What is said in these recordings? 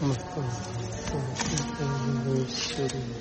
嗯嗯嗯嗯嗯嗯嗯嗯嗯嗯嗯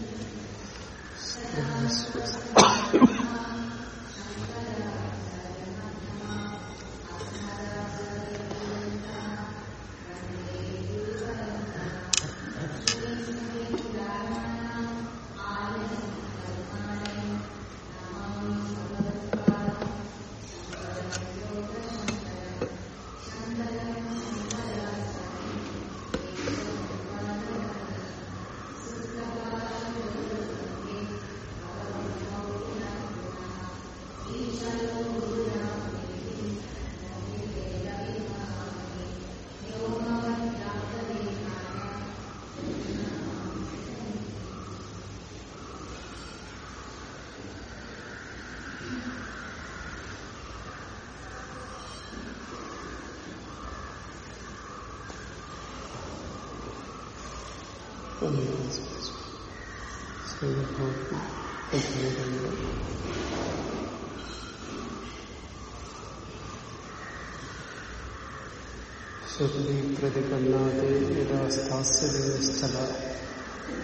ശ്രുതി പ്രതിപന്നാതെ യഥാസ്ഥാസ്യസ്ഥല സ്ഥല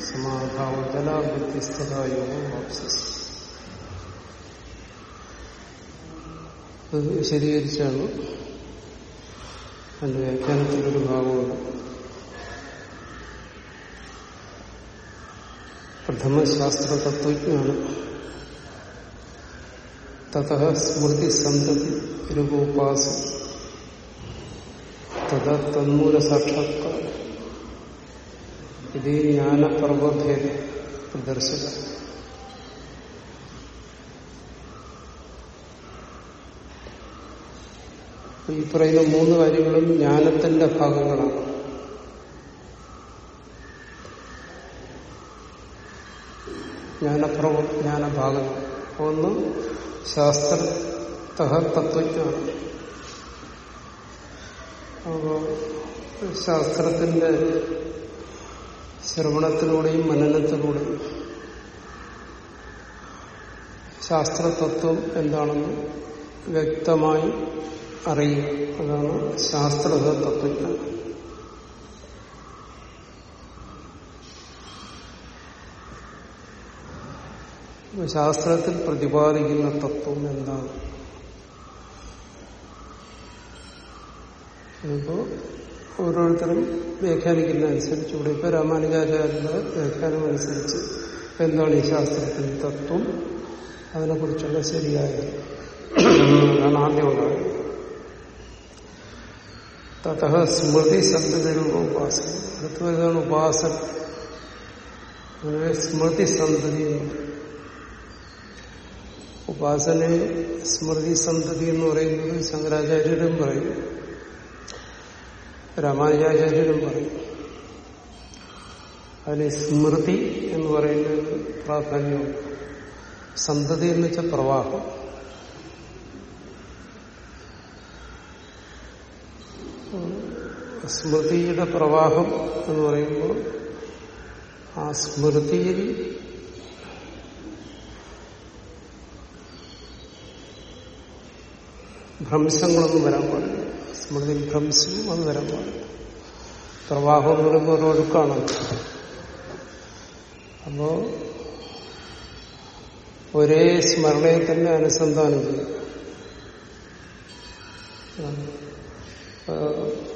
സമാധാവതലാബുദ്ധിസ്ഥലായോ വാപ്സസ് അത് വിശദീകരിച്ചാണ് അതിന്റെ വ്യാഖ്യാനത്തിലൊരു ഭാഗമുണ്ട് പ്രഥമശാസ്ത്ര തത്വജ്ഞാനം തഥ സ്മൃതി സന്തതി രൂപോപാസം. തഥാ തന്മൂല സാക്ഷാത്കാരം. ഇത് ജ്ഞാനപർവഭേദ പ്രദർശക ഈ പറയുന്ന മൂന്ന് കാര്യങ്ങളും ജ്ഞാനത്തിന്റെ ഭാഗങ്ങളാണ്. ജ്ഞാനപ്രവ ജ്ഞാനഭാഗം ഒന്ന് ശാസ്ത്ര തത്വജ്ഞാനം. അപ്പോ ശാസ്ത്രത്തിന്റെ ശ്രവണത്തിലൂടെയും മനനത്തിലൂടെയും ശാസ്ത്രതത്വം എന്താണെന്ന് വ്യക്തമായി അറിയുക. അതാണ് ശാസ്ത്രത തത്വജ്ഞാനം ശാസ്ത്രത്തിൽ പ്രതിപാദിക്കുന്ന തത്വം എന്താണ്? ഇപ്പോ ഓരോരുത്തരും വ്യാഖ്യാനിക്കുന്ന അനുസരിച്ച് ഇവിടെ ഇപ്പൊ രാമാനുജാചാര്യന്റെ വ്യാഖ്യാനം അനുസരിച്ച് എന്താണ് ഈ ശാസ്ത്രത്തിന്റെ തത്വം? അതിനെക്കുറിച്ചുള്ള ശരിയായ അതാണ് ആദ്യം ഉണ്ടായത് തഥ സ്മൃതി സന്തതിരൂപ ഉപാസന അടുത്ത വരുന്നതാണ് ഉപാസന. അങ്ങനെ സ്മൃതി സന്തതി എന്ന് പറയും ഉപാസനയെ സ്മൃതി സന്തതി എന്ന് പറയുന്നത് ശങ്കരാചാര്യരും പറയും. രാമാനുജാചാര്യരും പറയും. അതിന് സ്മൃതി എന്ന് പറയുന്നത് പ്രാധാന്യമുണ്ട് സന്തതി എന്ന് വെച്ചാൽ പ്രവാഹം. സ്മൃതിയുടെ പ്രവാഹം എന്ന് പറയുമ്പോൾ ആ സ്മൃതിയിൽ ഭ്രംശങ്ങളൊന്നും വരാൻ പാടില്ല. സ്മൃതിയിൽ ഭ്രംശവും അത് വരാൻ പാടില്ല. പ്രവാഹം എന്ന് പറയുമ്പോൾ ഒരു ഒഴുക്കാണ് അപ്പോ ഒരേ സ്മരണയെ തന്നെ അനുസന്ധാനം ചെയ്യും.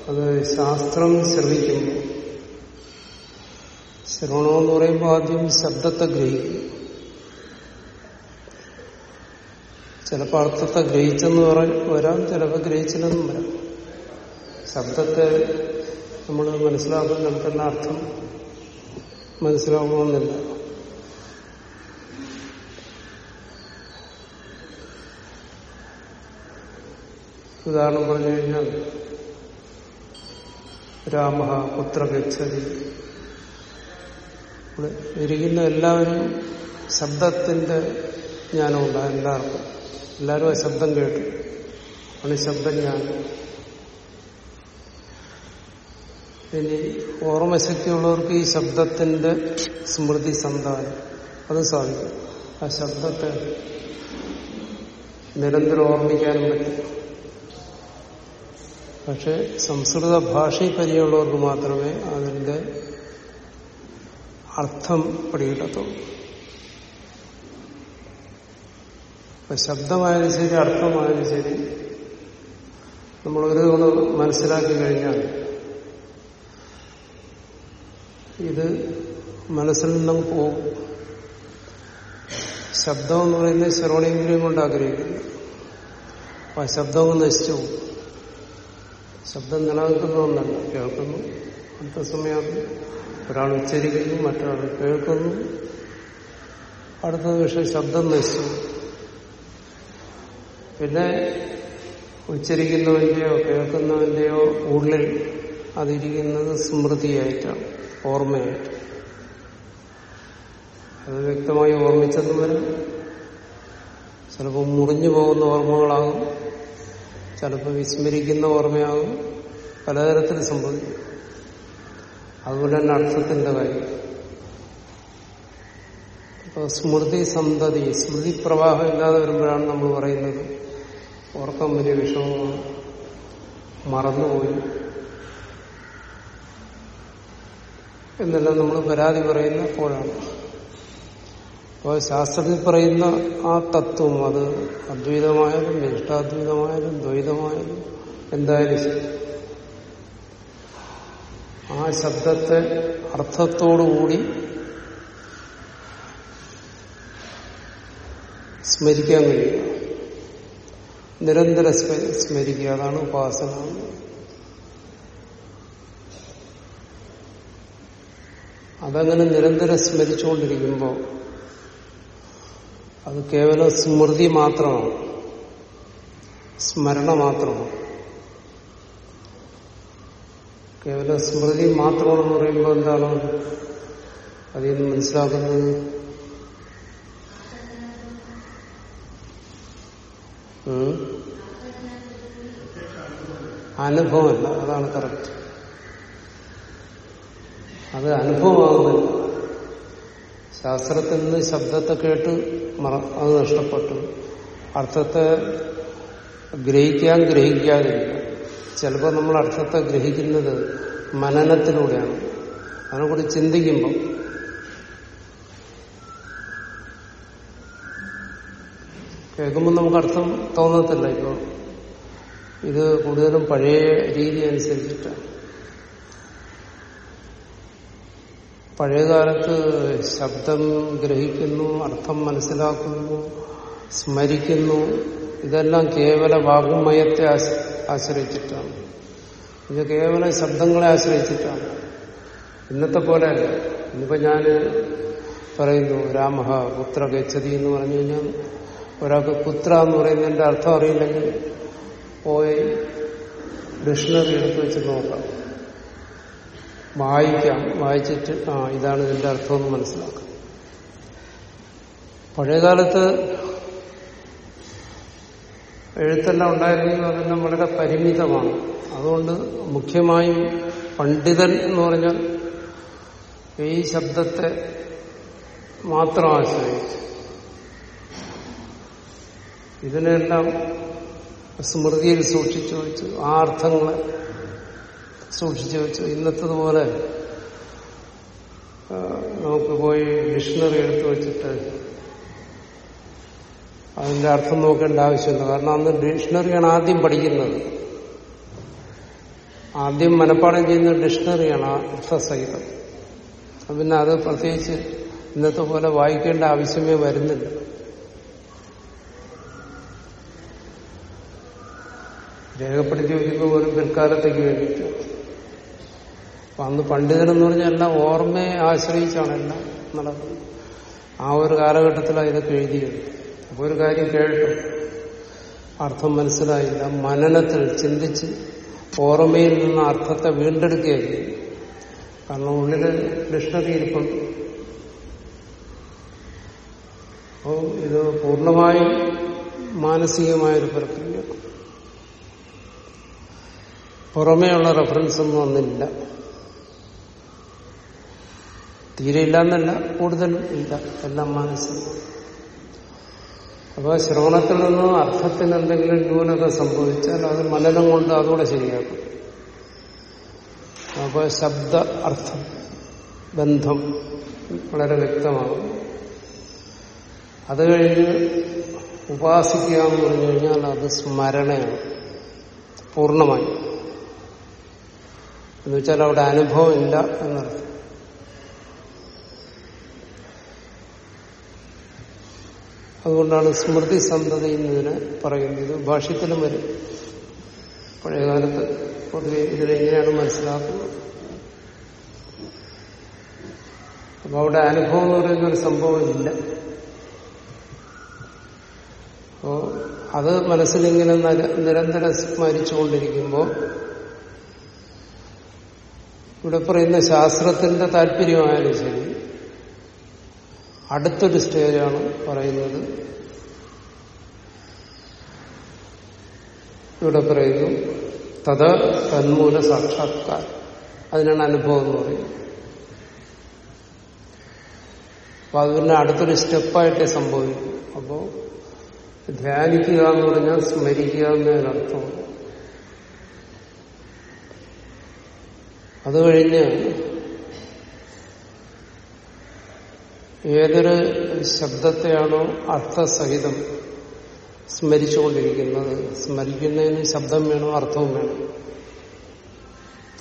അത് ശാസ്ത്രം ശ്രവിക്കുന്നു ശ്രവണമെന്ന് പറയുമ്പോൾ ആദ്യം ശബ്ദത്തെ ഗ്രഹിക്കും. ചിലപ്പോൾ അർത്ഥത്തെ ഗ്രഹിച്ചെന്ന് വരാം ചിലപ്പോൾ ഗ്രഹിച്ചില്ലെന്നും വരാം. ശബ്ദത്തെ നമ്മൾ മനസ്സിലാക്കുന്ന നമുക്കെന്ന അർത്ഥം മനസ്സിലാകണമെന്നില്ല ഉദാഹരണം പറഞ്ഞു കഴിഞ്ഞാൽ രാമ പുത്ര ഗച്ഛതി. ഇരിക്കുന്ന എല്ലാവരും ശബ്ദത്തിന്റെ ജ്ഞാനമുണ്ട് എല്ലാവർക്കും എല്ലാവരും ആ ശബ്ദം കേട്ടു. ആണ് ശബ്ദജ്ഞാനം ഇനി ഓർമ്മശക്തിയുള്ളവർക്ക് ഈ ശബ്ദത്തിന്റെ സ്മൃതി സന്താനം അത് സാധിക്കും. ആ ശബ്ദത്തെ നിരന്തരം ഓർമ്മിക്കാനും പറ്റും. പക്ഷെ സംസ്കൃത ഭാഷയിൽ പരിചയമുള്ളവർക്ക് മാത്രമേ അതിന്റെ അർത്ഥം പിടികിട്ടത്തുള്ളൂ ഇപ്പൊ ശബ്ദമായാലും ശരി അർത്ഥമായാലും ശരി നമ്മൾ ഒരു തവണ മനസ്സിലാക്കി കഴിഞ്ഞാൽ ഇത് മനസ്സിൽ നിന്നും പോകും. ശബ്ദം എന്ന് പറയുന്നത് ശ്രവണേന്ദ്രിയം കൊണ്ട് ആഗ്രഹിക്കുന്നു. അപ്പൊ ആ ശബ്ദം നശിച്ചു പോകും. ശബ്ദം നിലനിൽക്കുന്ന ഒന്നല്ല കേൾക്കുന്നു അടുത്ത സമയം ഒരാൾ ഉച്ചരിക്കുന്നു മറ്റൊരാൾ കേൾക്കുന്നു അടുത്ത നിമിഷം ശബ്ദം നശിച്ചു പിന്നെ ഉച്ചരിക്കുന്നവന്റെയോ കേൾക്കുന്നവന്റെയോ ഉള്ളിൽ അതിരിക്കുന്നത് സ്മൃതിയായിട്ടാണ് ഓർമ്മയായിട്ട്. അത് വ്യക്തമായി ഓർമ്മിച്ചെന്ന് വരും. ചിലപ്പോൾ മുറിഞ്ഞു പോകുന്ന ഓർമ്മകളാകും. ചിലപ്പോൾ വിസ്മരിക്കുന്ന ഓർമ്മയാകും. പലതരത്തിൽ സംഭവിക്കും. അതുപോലെ തന്നെ അർത്ഥത്തിന്റെ കാര്യം. അപ്പോൾ സ്മൃതി സന്തതി സ്മൃതി പ്രവാഹം ഇല്ലാതെ വരുമ്പോഴാണ് നമ്മൾ പറയുന്നത് ഓർക്കം വലിയ വിഷമമാണ് മറന്നുപോയി. എന്നെല്ലാം നമ്മൾ പരാതി പറയുന്ന അപ്പോഴാണ് അപ്പോൾ ശാസ്ത്രത്തിൽ പറയുന്ന ആ തത്വം അത് അദ്വൈതമായാലും ഇഷ്ടാദ്വൈതമായാലും ദ്വൈതമായാലും എന്തായാലും ആ ശബ്ദത്തെ അർത്ഥത്തോടുകൂടി സ്മരിക്കാൻ കഴിയുക നിരന്തരം സ്മരിക്കുക. അതാണ് ഉപാസന. അതങ്ങനെ നിരന്തരം സ്മരിച്ചുകൊണ്ടിരിക്കുമ്പോൾ അത് കേവലം സ്മൃതി മാത്രമാണ്. സ്മരണ മാത്രമാണ്. കേവലം സ്മൃതി മാത്രമാണെന്ന് പറയുമ്പോൾ എന്താണ്? അതിൽ നിന്ന് മനസ്സിലാക്കുന്നത്? അനുഭവമല്ല അതാണ് കറക്റ്റ് അത് അനുഭവമാകുന്നില്ല ശാസ്ത്രത്തിൽ നിന്ന് ശബ്ദത്തെ കേട്ട് മറ അത് നഷ്ടപ്പെട്ടു. അർത്ഥത്തെ ഗ്രഹിക്കാൻ ഗ്രഹിക്കാതില്ല ചിലപ്പോൾ നമ്മൾ അർത്ഥത്തെ ഗ്രഹിക്കുന്നത് മനനത്തിലൂടെയാണ്. അതിനെക്കുറിച്ച് ചിന്തിക്കുമ്പോൾ കേൾക്കുമ്പോൾ നമുക്ക് അർത്ഥം തോന്നത്തില്ല. ഇപ്പോൾ ഇത് കൂടുതലും പഴയ രീതി അനുസരിച്ചിട്ടാണ് പഴയകാലത്ത് ശബ്ദം ഗ്രഹിക്കുന്നു അർത്ഥം മനസ്സിലാക്കുന്നു സ്മരിക്കുന്നു. ഇതെല്ലാം കേവല വാഗുമയത്തെ ആശ്രയിച്ചിട്ടാണ്. ഇത് കേവല ശബ്ദങ്ങളെ ആശ്രയിച്ചിട്ടാണ്. ഇന്നത്തെ പോലെ ഇന്നിപ്പോ ഞാൻ പറയുന്നു രാമഹ പുത്ര ഗച്ഛതി എന്ന് പറഞ്ഞു കഴിഞ്ഞാൽ ഒരാൾക്ക് പുത്ര എന്ന് പറയുന്നതിന്റെ അർത്ഥം അറിയില്ലെങ്കിൽ പോയി ഡിക്ഷണറി എടുത്ത് വെച്ച് നോക്കാം. വായിക്കാം വായിച്ചിട്ട് ആ ഇതാണ് ഇതിന്റെ അർത്ഥമെന്ന് മനസ്സിലാക്കാം. പഴയകാലത്ത് എഴുത്തെല്ലാം ഉണ്ടായിരുന്നെങ്കിൽ അതെല്ലാം വളരെ പരിമിതമാണ്. അതുകൊണ്ട് മുഖ്യമായും പണ്ഡിതൻ എന്ന് പറഞ്ഞാൽ ഈ ശബ്ദത്തെ മാത്രം ആശ്രയിച്ചു ഇതിനെല്ലാം സ്മൃതിയിൽ സൂക്ഷിച്ചു വെച്ചു ആ അർത്ഥങ്ങളെ സൂക്ഷിച്ചു വെച്ചു. ഇന്നത്തതുപോലെ നമുക്ക് പോയി ഡിക്ഷണറി എടുത്തു വെച്ചിട്ട് അതിന്റെ അർത്ഥം നോക്കേണ്ട ആവശ്യമില്ല. കാരണം അന്ന് ഡിക്ഷണറിയാണ് ആദ്യം പഠിക്കുന്നത്. ആദ്യം മനഃപ്പാടം ചെയ്യുന്ന ഡിക്ഷണറിയാണ് അർത്ഥസഹിതം പിന്നെ അത് പ്രത്യേകിച്ച് ഇന്നത്തെ പോലെ വായിക്കേണ്ട ആവശ്യമേ വരുന്നില്ല. രേഖപ്പെടുത്തി വയ്ക്കുന്ന പോലും പിൽക്കാലത്തേക്ക് വേണ്ടിയിട്ട്. അപ്പൊ അന്ന് പണ്ഡിതനെന്ന് പറഞ്ഞാൽ എല്ലാം ഓർമ്മയെ ആശ്രയിച്ചാണ് എല്ലാം നടക്കുന്നത് ആ ഒരു കാലഘട്ടത്തിലാണ് ഇതൊക്കെ എഴുതിയത്. അപ്പൊ ഒരു കാര്യം കേട്ടു. അർത്ഥം മനസ്സിലായില്ല. മനനത്തിൽ ചിന്തിച്ച് ഓർമ്മയിൽ നിന്ന് അർത്ഥത്തെ വീണ്ടെടുക്കുകയായിരുന്നു. കാരണം ഉള്ളിൽ ഡിക്ഷണറി ഇരിപ്പുണ്ട്. അപ്പോൾ ഇത് പൂർണമായും മാനസികമായൊരു പ്രക്രിയ പുറമേയുള്ള ഒന്നും ഒന്നില്ല തീരെ ഇല്ല എന്നല്ല കൂടുതൽ ഇല്ല. എല്ലാം മനസ്സിൽ. അപ്പോൾ ശ്രവണത്തിൽ നിന്ന് അർത്ഥത്തിന് എന്തെങ്കിലും ന്യൂനത സംഭവിച്ചാൽ അത് മനനം കൊണ്ട് അതുകൂടെ ശരിയാക്കും. അപ്പോൾ ശബ്ദ അർത്ഥം ബന്ധം വളരെ വ്യക്തമാകും. അത് കഴിഞ്ഞ് ഉപാസിക്കുക എന്ന് പറഞ്ഞു കഴിഞ്ഞാൽ അത് സ്മരണയാണ്. പൂർണമായി. എന്നുവെച്ചാൽ അവിടെ അനുഭവം ഇല്ല എന്നർത്ഥം. അതുകൊണ്ടാണ് സ്മൃതി സന്തതി എന്നതിനെ പറയുന്നത്. ഭാഷ്യത്തിലും വരും. പഴയകാലത്ത് പൊതുവെ ഇതിലെങ്ങനെയാണ് മനസ്സിലാക്കുന്നത്? അപ്പൊ അവിടെ അനുഭവം എന്ന് പറയുന്ന ഒരു സംഭവം ഇല്ല അപ്പോ അത് മനസ്സിലിങ്ങനെ നിരന്തരം സ്മരിച്ചുകൊണ്ടിരിക്കുമ്പോൾ ഇവിടെ പറയുന്ന ശാസ്ത്രത്തിന്റെ താല്പര്യമായാലും ശരി അടുത്തൊരു സ്റ്റേജാണ് പറയുന്നത്. ഇവിടെ പറയുന്നു തത് തന്മൂല സാക്ഷാത്കാർ അതിനാണ് അനുഭവം എന്ന് പറയുന്നത്. അപ്പൊ അത് പിന്നെ അടുത്തൊരു സ്റ്റെപ്പായിട്ടേ സംഭവിക്കും. അപ്പോ ധ്യാനിക്കുക എന്ന് പറഞ്ഞാൽ സ്മരിക്കുക എന്നതിനർത്ഥം അത് കഴിഞ്ഞ് ഏതൊരു ശബ്ദത്തെയാണോ അർത്ഥസഹിതം സ്മരിച്ചുകൊണ്ടിരിക്കുന്നത് സ്മരിക്കുന്നതിന് ശബ്ദം വേണം അർത്ഥവും വേണം?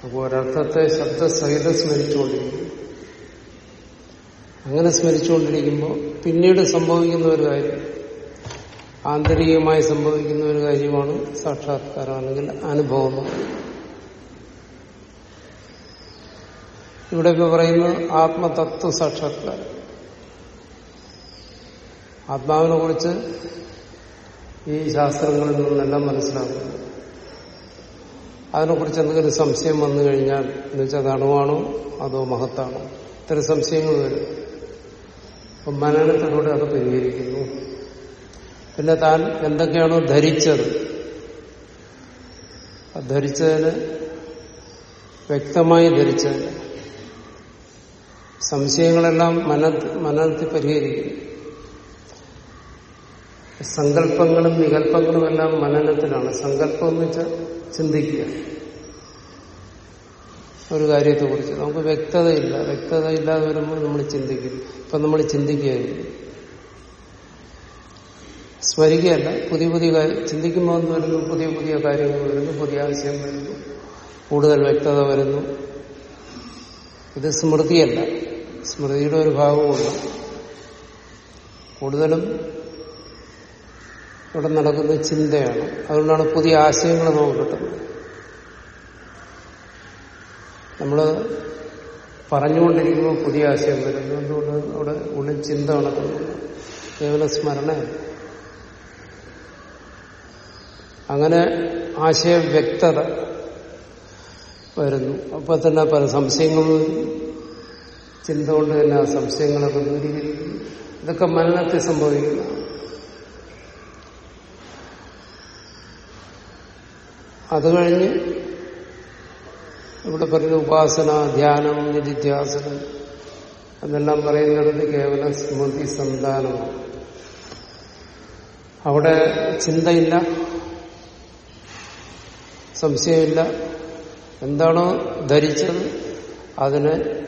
അപ്പോൾ ഒരർത്ഥത്തെ ശബ്ദസഹിതം സ്മരിച്ചുകൊണ്ടിരിക്കും. അങ്ങനെ സ്മരിച്ചുകൊണ്ടിരിക്കുമ്പോൾ പിന്നീട് സംഭവിക്കുന്ന ഒരു കാര്യം ആന്തരികമായി സംഭവിക്കുന്ന ഒരു കാര്യമാണ് സാക്ഷാത്കാരം അല്ലെങ്കിൽ അനുഭവം. ഇവിടെ ഇപ്പൊ പറയുന്നത് ആത്മതത്വ സാക്ഷാത്കാരം. ആത്മാവിനെ കുറിച്ച് ഈ ശാസ്ത്രങ്ങളിൽ നിന്നെല്ലാം മനസ്സിലാക്കുന്നു. അതിനെക്കുറിച്ച് എന്തെങ്കിലും സംശയം വന്നു കഴിഞ്ഞാൽ എന്ന് വെച്ചാൽ അത് അണുവാണോ അതോ മഹത്താണോ? ഇത്തരം സംശയങ്ങൾ വരും. അപ്പം മനനത്തിലൂടെ അത് പരിഹരിക്കുന്നു. പിന്നെ താൻ എന്തൊക്കെയാണോ ധരിച്ചത്? ധരിച്ചതിന് വ്യക്തമായി ധരിച്ചതിന് സംശയങ്ങളെല്ലാം മന മനത്തിൽ പരിഹരിക്കും. സങ്കല്പങ്ങളും വികല്പങ്ങളും എല്ലാം മനനത്തിലാണ്. സങ്കല്പം എന്ന് വെച്ചാൽ ചിന്തിക്കുക. ഒരു കാര്യത്തെക്കുറിച്ച്. നമുക്ക് വ്യക്തതയില്ല. വ്യക്തത ഇല്ലാതെ വരുമ്പോൾ നമ്മൾ ചിന്തിക്കും. ഇപ്പം നമ്മൾ ചിന്തിക്കുകയായിരുന്നു സ്മരിക്കുകയല്ല പുതിയ പുതിയ കാര്യം ചിന്തിക്കുമ്പോൾ എന്ന് വരുന്നു പുതിയ പുതിയ കാര്യങ്ങൾ വരുന്നു പുതിയ ആശയം വരുന്നു കൂടുതൽ വ്യക്തത വരുന്നു. ഇത് സ്മൃതിയല്ല. സ്മൃതിയുടെ ഒരു ഭാഗമുണ്ട് കൂടുതലും ഇവിടെ നടക്കുന്ന ചിന്തയാണ്. അതുകൊണ്ടാണ് പുതിയ ആശയങ്ങൾ നമുക്ക് കിട്ടുന്നത്. നമ്മൾ പറഞ്ഞുകൊണ്ടിരിക്കുമ്പോൾ പുതിയ ആശയം വരുന്നു. എന്തുകൊണ്ട് അവിടെ ഉള്ളിൽ ചിന്ത നടക്കുന്നു കേവല സ്മരണ അങ്ങനെ ആശയവ്യക്തത വരുന്നു. അപ്പൊ തന്നെ പല സംശയങ്ങളും ചിന്ത കൊണ്ട് തന്നെ ആ സംശയങ്ങളൊക്കെ ദൂരീകരിക്കുന്നു. ഇതൊക്കെ മരണത്തെ സംഭവിക്കുന്ന. അത് കഴിഞ്ഞ് ഇവിടെ പറയുന്ന ഉപാസന ധ്യാനം നിധിധ്യാസനം അതെല്ലാം പറയുന്നത് കേവലം സ്മൃതി സന്താനമാണ് അവിടെ ചിന്തയില്ല സംശയമില്ല. എന്താണോ ധരിച്ചത് അതിനെ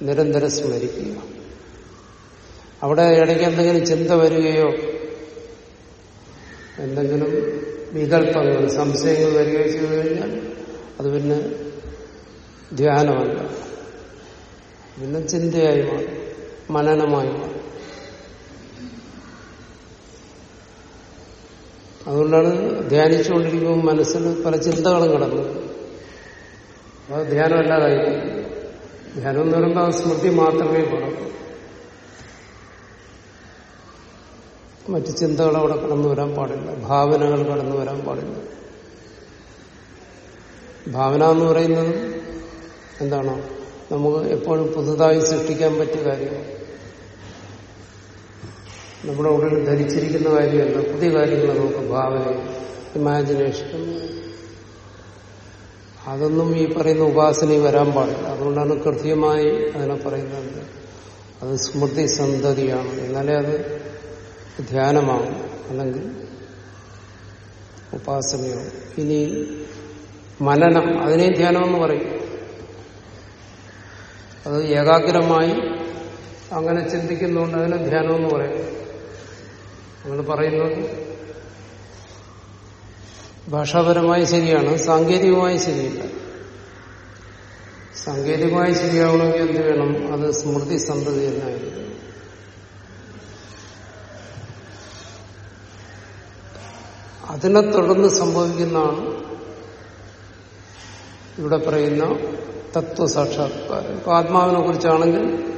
നിരന്തരം സ്മരിക്കുക. അവിടെ ഇടയ്ക്ക് എന്തെങ്കിലും ചിന്ത വരികയോ എന്തെങ്കിലും വികല്പങ്ങൾ സംശയങ്ങൾ വരികയോ ചെയ്തു കഴിഞ്ഞാൽ അത് പിന്നെ ധ്യാനമല്ല. പിന്നെ ചിന്തയായി മനനമായി അതുകൊണ്ടാണ് ധ്യാനിച്ചുകൊണ്ടിരിക്കുമ്പോൾ മനസ്സിൽ പല ചിന്തകളും കിടന്നത് അത് ധ്യാനമല്ലാതായി ധ്യാനം എന്ന് പറയുമ്പോൾ ആ സ്മൃതി മാത്രമേ പാടുള്ളൂ മറ്റ് ചിന്തകൾ അവിടെ കടന്നു വരാൻ പാടില്ല. ഭാവനകൾ കടന്നു വരാൻ പാടില്ല. ഭാവന എന്ന് പറയുന്നത് എന്താണ്? നമുക്ക് എപ്പോഴും പുതുതായി സൃഷ്ടിക്കാൻ പറ്റിയ കാര്യമാണ് നമ്മുടെ ഉള്ളിൽ ധരിച്ചിരിക്കുന്ന കാര്യമല്ല പുതിയ കാര്യങ്ങൾ നമുക്ക് ഭാവന ഇമാജിനേഷൻ അതൊന്നും ഈ പറയുന്ന ഉപാസനയിൽ വരാൻ പാടില്ല. അതുകൊണ്ടാണ് കൃത്യമായി അതിനെ പറയുന്നത്. അത് സ്മൃതി സന്തതിയാണ്. എന്നാലേ അത് ധ്യാനമാണ് അല്ലെങ്കിൽ ഉപാസനയോ. ഇനി മനനം. അതിനെയും ധ്യാനമെന്ന് പറയും. അത് ഏകാഗ്രമായി അങ്ങനെ ചിന്തിക്കുന്നതുകൊണ്ട് അതിനെ ധ്യാനമെന്ന് പറയും. അങ്ങനെ പറയുന്നത് ഭാഷാപരമായി ശരിയാണ് സാങ്കേതികമായി ശരിയില്ല. സാങ്കേതികമായി ശരിയാവണമെങ്കിൽ എന്ത് വേണം? അത് സ്മൃതി സന്തതി എന്നായിരിക്കും. അതിനെ തുടർന്ന് സംഭവിക്കുന്നതാണ് ഇവിടെ പറയുന്ന തത്വസാക്ഷാത്കാരം. ഇപ്പൊ ആത്മാവിനെ കുറിച്ചാണെങ്കിൽ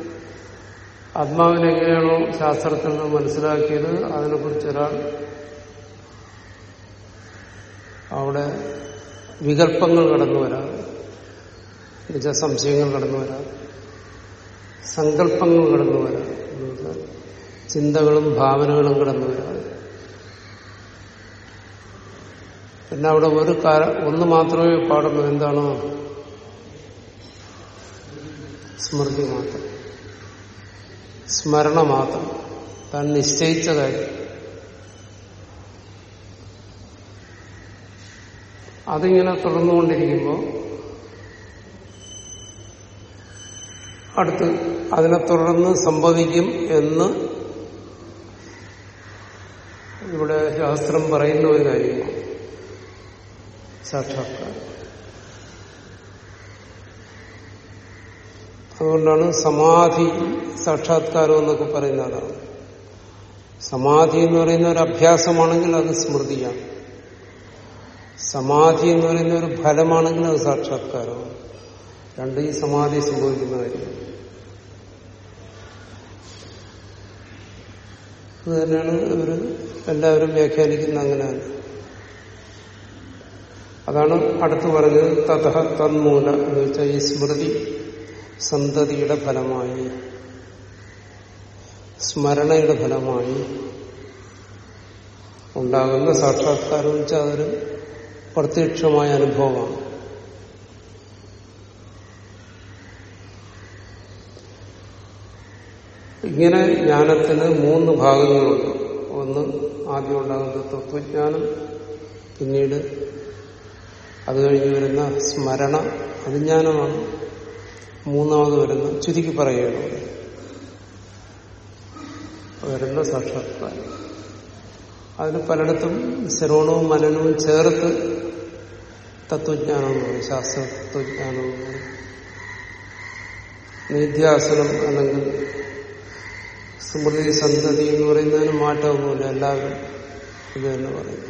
ആത്മാവിനെങ്ങനെയാണോ ശാസ്ത്രത്തിൽ നിന്ന് മനസ്സിലാക്കിയത് അതിനെക്കുറിച്ച് ഒരാൾ അവിടെ വികല്പങ്ങൾ കടന്നു വരാതെ എന്നുവെച്ചാൽ സംശയങ്ങൾ കടന്നു വരാതെ സങ്കല്പങ്ങൾ കടന്നു വരാതെ ചിന്തകളും ഭാവനകളും കടന്നു വരാതെ പിന്നെ അവിടെ ഒരു കാര ഒന്ന് മാത്രമേ പാടുള്ളൂ. എന്താണോ? സ്മൃതി മാത്രം. സ്മരണ മാത്രം. താൻ നിശ്ചയിച്ച കാര്യം. അതിങ്ങനെ തുടർന്നുകൊണ്ടിരിക്കുമ്പോൾ അടുത്ത് അതിനെ തുടർന്ന് സംഭവിക്കും എന്ന് ഇവിടെ ശാസ്ത്രം പറയുന്ന ഒരു കാര്യമാണ് സാക്ഷാത്കാരം. അതുകൊണ്ടാണ് സമാധി സാക്ഷാത്കാരം എന്നൊക്കെ പറയുന്ന അതാണ് സമാധി എന്ന് പറയുന്ന ഒരു അഭ്യാസമാണെങ്കിൽ അത് സ്മൃതിയാണ്. സമാധി എന്ന് പറയുന്ന ഒരു ഫലമാണെങ്കിൽ അത് സാക്ഷാത്കാരമാണ്. രണ്ടും ഈ സമാധി സംഭവിക്കുന്ന കാര്യം. അത് തന്നെയാണ് ഇവർ എല്ലാവരും വ്യാഖ്യാനിക്കുന്ന അങ്ങനെയാണ് അതാണ് അടുത്ത് പറഞ്ഞത് തഥ തന്മൂല എന്ന് വെച്ചാൽ ഈ സ്മൃതി സന്തതിയുടെ ഫലമായി സ്മരണയുടെ ഫലമായി ഉണ്ടാകുന്ന സാക്ഷാത്കാരം വെച്ചാൽ അതൊരു പ്രത്യക്ഷമായ അനുഭവമാണ്. ഇങ്ങനെ ജ്ഞാനത്തിന് മൂന്ന് ഭാഗങ്ങളുണ്ട്. ഒന്ന് ആദ്യം ഉണ്ടാകുന്ന തത്വജ്ഞാനം പിന്നീട് അത് കഴിഞ്ഞ് വരുന്ന സ്മരണ അത് ജ്ഞാനമാണ് മൂന്നാമത് വരുന്ന ചുരുക്കി പറയുകയാണ്. വരുന്ന സാക്ഷാത്കാരം. അതിന് പലയിടത്തും ശ്രവണവും മനനവും ചേർത്ത് തത്വജ്ഞാനം ശാസ്ത്ര തത്വജ്ഞാനം. എന്ന് പറയും നിധ്യാസനം അല്ലെങ്കിൽ സ്മൃതി സന്തതി എന്ന് പറയുന്നതിന് മാറ്റമൊന്നുമില്ല. എല്ലാവരും ഇത് തന്നെ പറയും.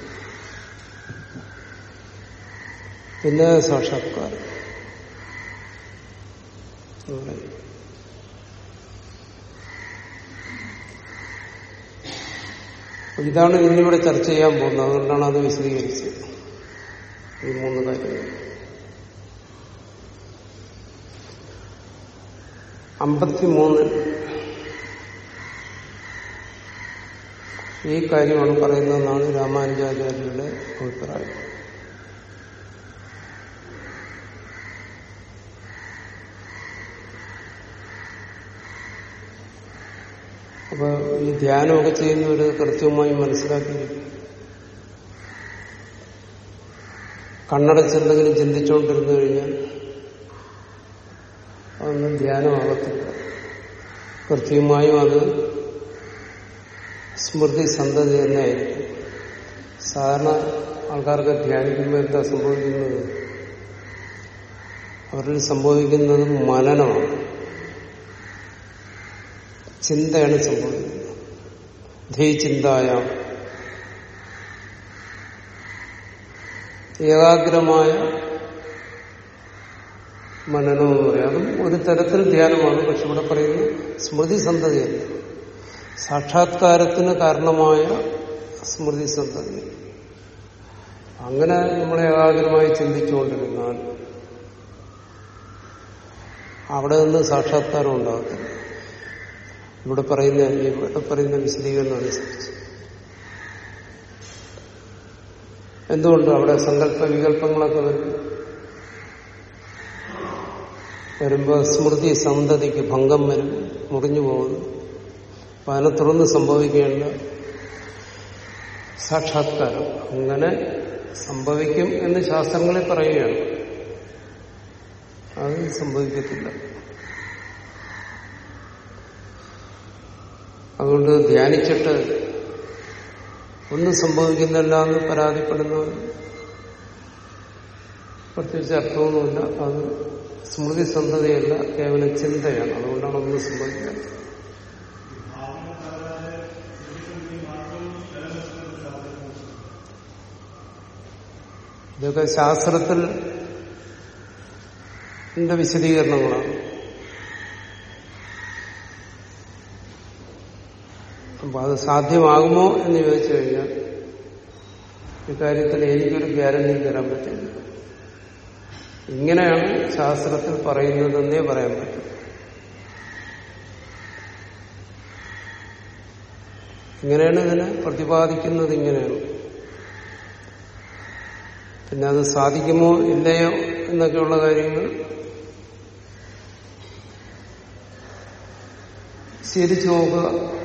പിന്നെ സാക്ഷാത്കാരം ഇതാണ് ഇന്നിവിടെ ചർച്ച ചെയ്യാൻ പോകുന്നത്. അതുകൊണ്ടാണ് അത് വിശദീകരിച്ചത്. ഈ മൂന്ന് കാര്യങ്ങൾ. അമ്പത്തിമൂന്ന്. ഈ കാര്യമാണ് പറയുന്നതെന്നാണ് രാമാനുജാചാര്യരുടെ അഭിപ്രായം. അപ്പൊ ഈ ധ്യാനമൊക്കെ ചെയ്യുന്നവര് കൃത്യമായി മനസ്സിലാക്കി. കണ്ണടച്ചെന്തെങ്കിലും ചിന്തിച്ചുകൊണ്ടിരുന്നു കഴിഞ്ഞാൽ അതൊന്നും ധ്യാനമാകത്തില്ല. കൃത്യമായും അത് സ്മൃതി സന്തതി തന്നെയായിരിക്കും. സാധാരണ ആൾക്കാർക്ക് ധ്യാനിക്കുമ്പോൾ എന്താ സംഭവിക്കുന്നത്? അവരിൽ സംഭവിക്കുന്നത് മനനമാണ്. ചിന്തയാണ് സംഭവിക്കുന്നത്. ധീചിന്തായ. ഏകാഗ്രമായ മനനം എന്ന് പറയാം. അതും ഒരു തരത്തിൽ ധ്യാനമാണ്. പക്ഷെ ഇവിടെ പറയുന്നത് സ്മൃതി സന്തതിയല്ല സാക്ഷാത്കാരത്തിന് കാരണമായ സ്മൃതി സന്തതി അങ്ങനെ നമ്മൾ ഏകാഗ്രമായി ചിന്തിച്ചുകൊണ്ടിരുന്നാൽ അവിടെ നിന്ന് സാക്ഷാത്കാരം ഉണ്ടാകത്തില്ല. ഇവിടെ പറയുന്ന ഇവിടെ പറയുന്ന വിശദീകരണം അനുസരിച്ച് എന്തുകൊണ്ട് അവിടെ സങ്കല്പ വികല്പങ്ങളൊക്കെ വരും? വരുമ്പോ സ്മൃതി സന്തതിക്ക് ഭംഗം വരും മുറിഞ്ഞു പോകുന്നു. അപ്പൊ അതിനെ തുറന്ന് സംഭവിക്കേണ്ട സാക്ഷാത്കാരം അങ്ങനെ സംഭവിക്കും എന്ന് ശാസ്ത്രങ്ങളിൽ പറയുകയാണ്. അത് സംഭവിക്കത്തില്ല. അതുകൊണ്ട് ധ്യാനിച്ചിട്ട് ഒന്നും സംഭവിക്കുന്നില്ല എന്ന് പരാതിപ്പെടുന്നവർ പ്രത്യേകിച്ച് അർത്ഥമൊന്നുമില്ല. അത് സ്മൃതി സന്ധതയല്ല കേവലം ചിന്തയാണ്. അതുകൊണ്ടാണ് ഒന്നും സംഭവിക്കുന്നത്. ഇതൊക്കെ ശാസ്ത്രത്തിൽ വിശദീകരണങ്ങളാണ്. അപ്പൊ അത് സാധ്യമാകുമോ എന്ന് ചോദിച്ചു കഴിഞ്ഞാൽ ഇക്കാര്യത്തിൽ എനിക്കൊരു ഗ്യാരണ്ടി തരാൻ പറ്റില്ല. ഇങ്ങനെയാണ് ശാസ്ത്രത്തിൽ പറയുന്നതെന്നേ പറയാൻ പറ്റും. ഇങ്ങനെയാണ് ഇതിനെ പ്രതിപാദിക്കുന്നത് ഇങ്ങനെയാണ്. പിന്നെ അത് സാധിക്കുമോ ഇല്ലയോ എന്നൊക്കെയുള്ള കാര്യങ്ങൾ ശരിച്ചു നോക്കുക.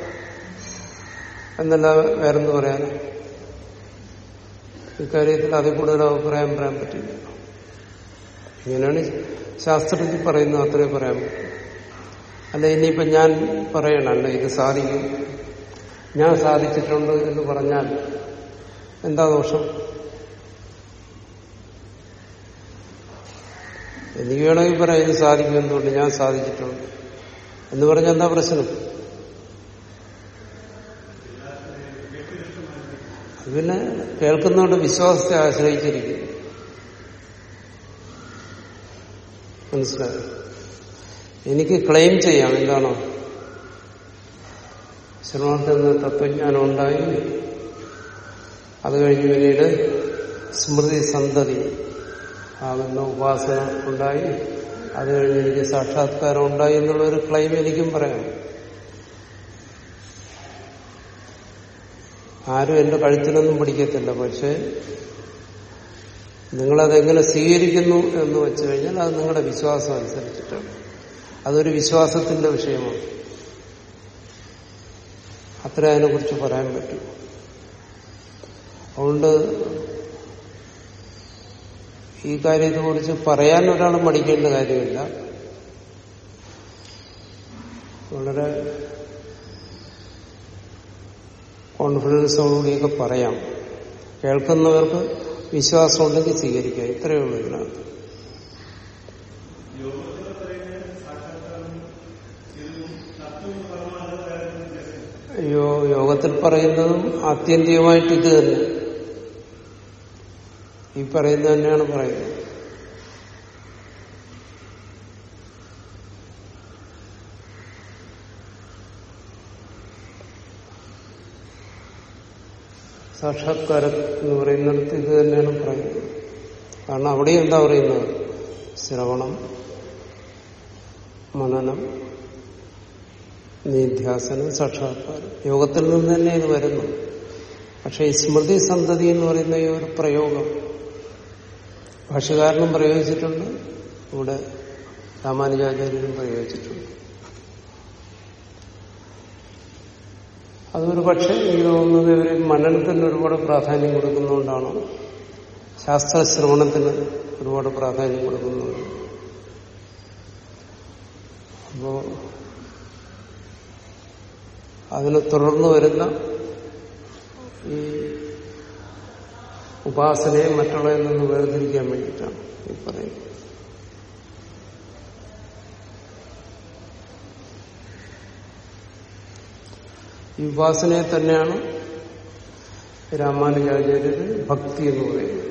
എന്നല്ല വേറെന്ത് പറയാൻ ഇക്കാര്യത്തിൽ അതിൽ കൂടുതൽ അഭിപ്രായം പറയാൻ പറ്റില്ല. ഇങ്ങനെയാണ് ശാസ്ത്രത്തിൽ പറയുന്നത് അത്രേ പറയാൻ പറ്റും. അല്ല ഇനിയിപ്പം ഞാൻ പറയണല്ലോ ഇത് സാധിക്കും. ഞാൻ സാധിച്ചിട്ടുണ്ട് എന്ന് പറഞ്ഞാൽ എന്താ ദോഷം? എനിക്ക് വേണമെങ്കിൽ പറയാം ഇത് സാധിക്കും എന്തുകൊണ്ട് ഞാൻ സാധിച്ചിട്ടുണ്ട്. എന്ന് പറഞ്ഞാൽ എന്താ പ്രശ്നം? പിന്നെ കേൾക്കുന്നതുകൊണ്ട് വിശ്വാസത്തെ ആശ്രയിച്ചിരിക്കും മനസ്സിലായി? എനിക്ക് ക്ലെയിം ചെയ്യാം എന്താണോ? ശ്രവണത്തിൽ നിന്ന് തത്വജ്ഞാനം ഉണ്ടായി. അത് കഴിഞ്ഞ് പിന്നീട് സ്മൃതി സന്തതി ആകുന്ന ഉപാസന ഉണ്ടായി. അത് കഴിഞ്ഞ് എനിക്ക് സാക്ഷാത്കാരം ഉണ്ടായി എന്നുള്ളൊരു ക്ലെയിം എനിക്കും പറയാം. ആരും എന്റെ കഴുത്തിനൊന്നും പിടിക്കത്തില്ല പക്ഷെ നിങ്ങളതെങ്ങനെ സ്വീകരിക്കുന്നു എന്ന് വെച്ചു കഴിഞ്ഞാൽ അത് നിങ്ങളുടെ വിശ്വാസം അനുസരിച്ചിട്ടാണ്. അതൊരു വിശ്വാസത്തിന്റെ വിഷയമാണ്. അത്ര അതിനെക്കുറിച്ച് പറയാൻ പറ്റും. അതുകൊണ്ട് ഈ കാര്യത്തെക്കുറിച്ച് പറയാൻ ഒരാൾ മടിക്കേണ്ട കാര്യമില്ല. വളരെ കോൺഫിഡൻസോടുകൂടിയൊക്കെ പറയാം. കേൾക്കുന്നവർക്ക് വിശ്വാസം ഉണ്ടെങ്കിൽ സ്വീകരിക്കാം. ഇത്രയേ ഉള്ളൂ ഇതിനകത്ത്. യോഗത്തിൽ പറയുന്നതും ആത്യന്തികമായിട്ട് ഇത് തന്നെ. ഈ പറയുന്നത് തന്നെയാണ് പറയുന്നത്. സാക്ഷാത്കാരം എന്ന് പറയുന്നിടത്ത് ഇത് തന്നെയാണ് പറയുന്നത്. കാരണം അവിടെ എന്താ പറയുന്നത്? ശ്രവണം മനനം നിധ്യാസനം സാക്ഷാത്കാരം. യോഗത്തിൽ നിന്ന് തന്നെ ഇത് വരുന്നു. പക്ഷെ ഈ സ്മൃതി സന്തതി എന്ന് പറയുന്ന ഈ ഒരു പ്രയോഗം ഭാഷകാരനും പ്രയോഗിച്ചിട്ടുണ്ട്. ഇവിടെ രാമാനുജാചാര്യനും പ്രയോഗിച്ചിട്ടുണ്ട്. അതൊരു പക്ഷേ എനിക്ക് തോന്നുന്നത് ഇവർ മനനത്തിന് ഒരുപാട് പ്രാധാന്യം കൊടുക്കുന്നതുകൊണ്ടാണ്? ശാസ്ത്രശ്രവണത്തിന് ഒരുപാട് പ്രാധാന്യം കൊടുക്കുന്നത് അപ്പോ അതിനെ തുടർന്ന് വരുന്ന ഈ ഉപാസനയെ മറ്റുള്ളതിൽ നിന്ന് വേർതിരിക്കാൻ വേണ്ടിയിട്ടാണ് ഈ പറയുന്നത്. ഈ ഉപാസനയെ തന്നെയാണ് രാമാനുജാചാര്യര് ഭക്തി എന്ന് പറയുന്നത്.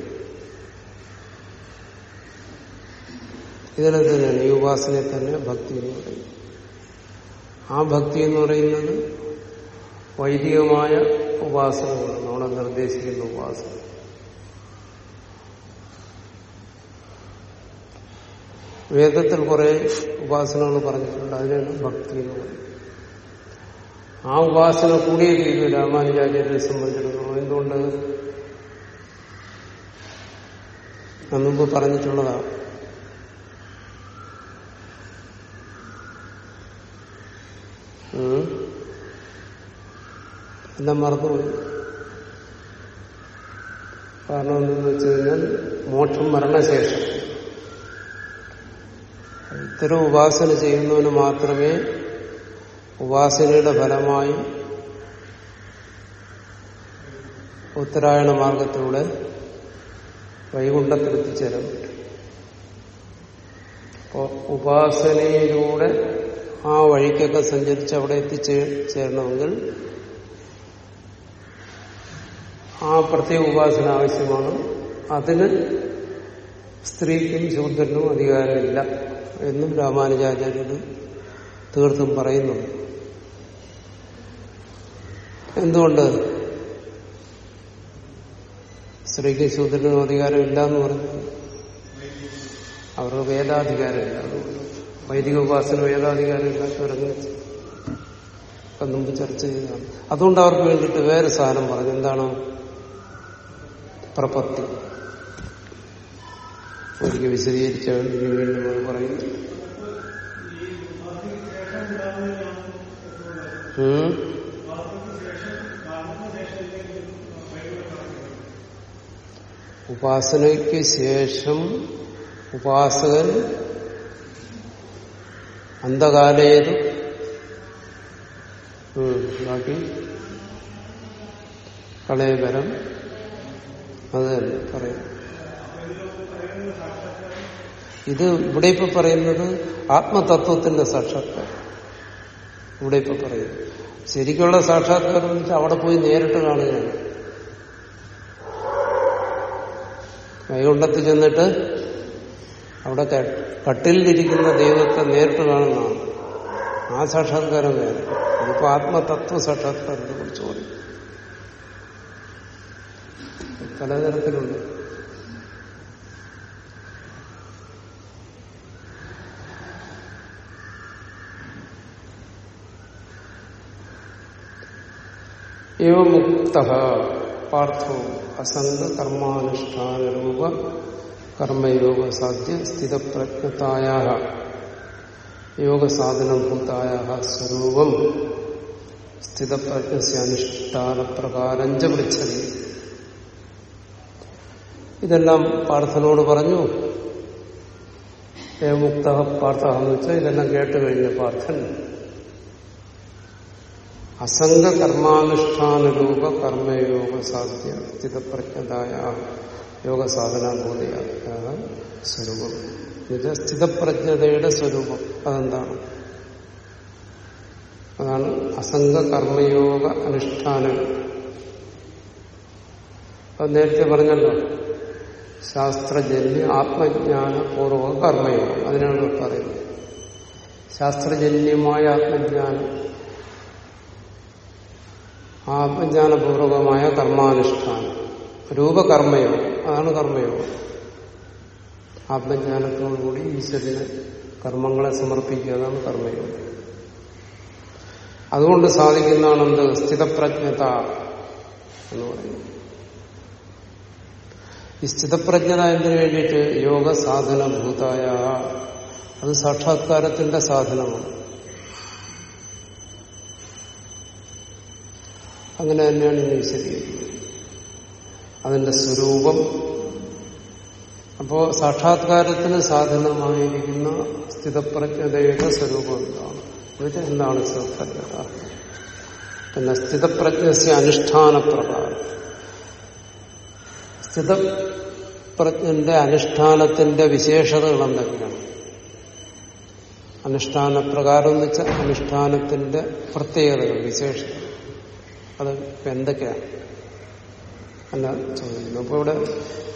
ഇതിനെ തന്നെയാണ് ഈ ഉപാസനയെ തന്നെ ഭക്തി എന്ന് പറയുന്നത്. ആ ഭക്തി എന്ന് പറയുന്നത് വൈദികമായ ഉപാസനകളാണ്. നമ്മളെ നിർദ്ദേശിക്കുന്ന ഉപാസന. വേദത്തിൽ കുറെ ഉപാസനകൾ പറഞ്ഞിട്ടുണ്ട്. അതിനാണ് ഭക്തി എന്ന് പറയുന്നത്. ആ ഉപാസന കൂടിയ രീതി രാമാനുചാര്യരെ സംബന്ധിച്ചിടത്തോളം. എന്തുകൊണ്ട്? മുമ്പ് പറഞ്ഞിട്ടുള്ളതാണ് എല്ലാം മറന്നുപോയി. കാരണം എന്തെന്ന് വെച്ച് കഴിഞ്ഞാൽ മോക്ഷം മരണശേഷം ഇത്തരം ഉപാസന ചെയ്യുന്നവന് മാത്രമേ ഉപാസനയുടെ ഫലമായി ഉത്തരായണ മാർഗത്തിലൂടെ വൈകുണ്ഠത്തിൽ അപ്പോൾ ഉപാസനയിലൂടെ ആ വഴിക്കൊക്കെ സഞ്ചരിച്ച് അവിടെ എത്തിച്ചേരണമെങ്കിൽ ആ പ്രത്യേക ഉപാസന ആവശ്യമാണ്. അതിന് സ്ത്രീക്കും ശൂദ്രനും അധികാരമില്ല എന്നും രാമാനുജാചാര്യർ തീർത്തും പറയുന്നുണ്ട്. എന്തുകൊണ്ട്? സ്ത്രീക്ക് ശൂദ്രനും അധികാരമില്ല എന്ന് പറഞ്ഞു. അവർക്ക് വേദാധികാരമില്ല. അതുകൊണ്ട് വൈദിക ഉപാസന വേദാധികാരമില്ലാത്തവരങ്ങനെ മുമ്പ് ചർച്ച ചെയ്തതാണ്. അതുകൊണ്ട് അവർക്ക് വേണ്ടിയിട്ട് വേറെ സാധനം പറഞ്ഞു. എന്താണ്? പ്രപത്തി. ഒരിക്കൽ വിശദീകരിച്ച വീണ്ടും അത് പറയുന്നു ഉപാസനയ്ക്ക് ശേഷം ഉപാസകൻ അന്ധകാലേത് ബാക്കി കളയകരം അത് തന്നെ പറയും. ഇത് ഇവിടെ ഇപ്പൊ പറയുന്നത് ആത്മതത്വത്തിന്റെ സാക്ഷാത്കാരം. ഇവിടെ ഇപ്പൊ പറയുന്നത്. ശരിക്കുള്ള സാക്ഷാത്കാരം എന്ന് വെച്ചാൽ അവിടെ പോയി നേരിട്ട് കാണുകയാണ്. വൈകുണ്ഠത്തിൽ ചെന്നിട്ട് അവിടെ കട്ടിലിരിക്കുന്ന ദൈവത്തെ നേരിട്ട് കാണുന്നതാണ്. ആ സാക്ഷാത്കാരം വേറെ. ഇതിപ്പോ ആത്മതത്വ സാക്ഷാത്കാരത്തെ കുറിച്ച് പറയും പലതരത്തിലുണ്ട്. ഏവമുക്ത പാർത്ഥോ അസംഗ കർമാനുഷ്ഠാനരൂപ കർമ്മയോഗ സാധ്യ സ്ഥിതപ്രജ്ഞതായ യോഗസാധനഭൂതായ സ്വരൂപം സ്ഥിതപ്രജ്ഞസ്യാനുഷ്ഠാനപ്രകാരം ച പൃച്ഛതി ഇതെല്ലാം പാർത്ഥനോട് പറഞ്ഞു. ഏമുക്ത പാർത്ഥ എന്ന് വെച്ചാൽ ഇതെല്ലാം കേട്ട് പാർത്ഥൻ. അസംഗ കർമാനുഷ്ഠാനരൂപ കർമ്മയോഗ സാധ്യ സ്ഥിതപ്രജ്ഞതായ യോഗസാധനാഭൂതിയ സ്വരൂപം. ഇത് സ്ഥിതപ്രജ്ഞതയുടെ സ്വരൂപം. അതെന്താണ്? അതാണ് അസംഗ കർമ്മയോഗ അനുഷ്ഠാനം അത് നേരത്തെ പറഞ്ഞല്ലോ. ശാസ്ത്രജന്യ ആത്മജ്ഞാന പൂർവക കർമ്മയോഗം അതിനാണ് പറയുന്നത്. ശാസ്ത്രജന്യമായ ആത്മജ്ഞാനം. ആത്മജ്ഞാനപൂർവകമായ കർമാനുഷ്ഠാനം. രൂപകർമ്മയോഗം അതാണ് കർമ്മയോഗം. ആത്മജ്ഞാനത്തോടുകൂടി ഈശ്വരന് കർമ്മങ്ങളെ സമർപ്പിക്കുക അതാണ് കർമ്മയോഗം. അതുകൊണ്ട് സാധിക്കുന്നതാണ് എന്ത് സ്ഥിതപ്രജ്ഞത എന്ന് പറയുന്നത് ഈ സ്ഥിതപ്രജ്ഞത എന്തിനു വേണ്ടിയിട്ട്? യോഗ സാധനഭൂതായ അത് സാക്ഷാത്കാരത്തിന്റെ സാധനമാണ്. അങ്ങനെ തന്നെയാണ് ഇത് വിശദീകരിക്കുന്നത് അതിന്റെ സ്വരൂപം. അപ്പോ സാക്ഷാത്കാരത്തിന് സാധനമായിരിക്കുന്ന സ്ഥിതപ്രജ്ഞതയുടെ സ്വരൂപം എന്താണ്? എന്നുവെച്ചാൽ എന്താണ് സ്ഥിതപ്രജ്ഞത? പിന്നെ സ്ഥിതപ്രജ്ഞസ്യ അനുഷ്ഠാന പ്രകാരം സ്ഥിതപ്രജ്ഞന്റെ അനുഷ്ഠാനത്തിന്റെ വിശേഷതകൾ എന്തൊക്കെയാണ്? അനുഷ്ഠാന പ്രകാരം എന്ന് വെച്ചാൽ അനുഷ്ഠാനത്തിന്റെ പ്രത്യേകതകൾ വിശേഷതകൾ. അത് എന്തൊക്കെയാണ് അല്ല ചോദിക്കുന്നു. അപ്പൊ ഇവിടെ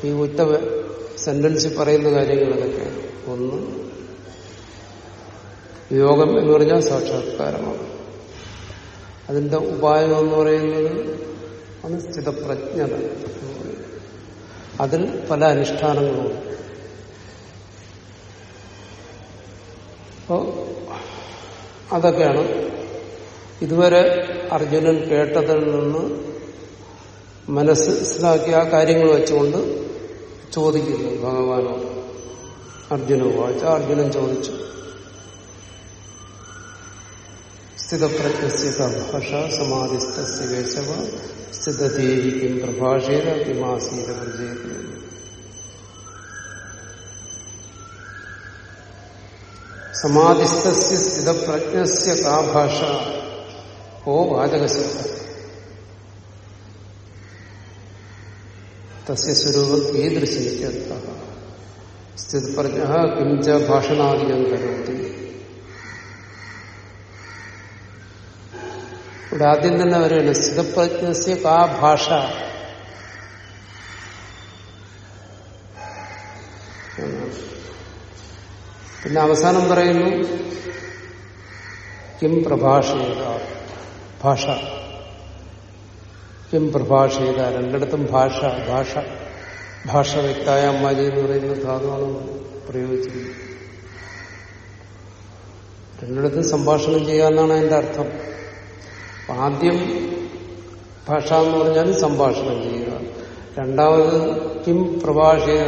ഈ ഉറ്റ സെന്റൻസിൽ പറയുന്ന കാര്യങ്ങൾ ഒന്ന് യോഗം എന്ന് പറഞ്ഞാൽ സാക്ഷാത്കാരമാണ്. അതിന്റെ ഉപായം എന്ന് പറയുന്നത് അത് സ്ഥിതപ്രജ്ഞത അതിൽ പല അനുഷ്ഠാനങ്ങളും. അപ്പോ അതൊക്കെയാണ് ഇതുവരെ അർജുനൻ കേട്ടതിൽ നിന്ന് മനസ്സിലാക്കിയ ആ കാര്യങ്ങൾ വെച്ചുകൊണ്ട് ചോദിക്കുന്നു ഭഗവാനോ. അർജുന വായിച്ച അർജുനൻ ചോദിച്ചു. സ്ഥിതപ്രജ്ഞസ്യ ഭാഷ സമാധിസ്ഥസ്യ കേശവ സ്ഥിതദേവിക്കും പ്രഭാഷേത കിമാസീത വിജയത്തിൽ സമാധിസ്ഥ സ്ഥിതപ്രജ്ഞസ്യ കാ ഭാഷ ഓ വാചകശബ്ദ തസ്യ സ്വരൂപം കീദൃശിച്ചർത്ഥ സ്ഥിതപ്രജ്ഞ കിഞ്ച ഭാഷണാധികം കരോതി. ഇവിടെ ആദ്യം തന്നെ വരെയാണ് സ്ഥിതപ്രജ്ഞസ്യ കാ ഭാഷ. പിന്നെ അവസാനം പറയുന്നു കിം പ്രഭാഷേത ഭാഷ. കിം പ്രഭാഷേത രണ്ടിടത്തും ഭാഷ ഭാഷ ഭാഷ വ്യക്തായ അമ്മാജി എന്ന് പറയുന്ന ധാതുവാണ് പ്രയോഗിച്ചിരിക്കുന്നത്. രണ്ടിടത്തും സംഭാഷണം ചെയ്യാന്നാണ് അതിന്റെ അർത്ഥം. ആദ്യം ഭാഷ എന്ന് പറഞ്ഞാൽ സംഭാഷണം ചെയ്യുക. രണ്ടാമത് കിം പ്രഭാഷക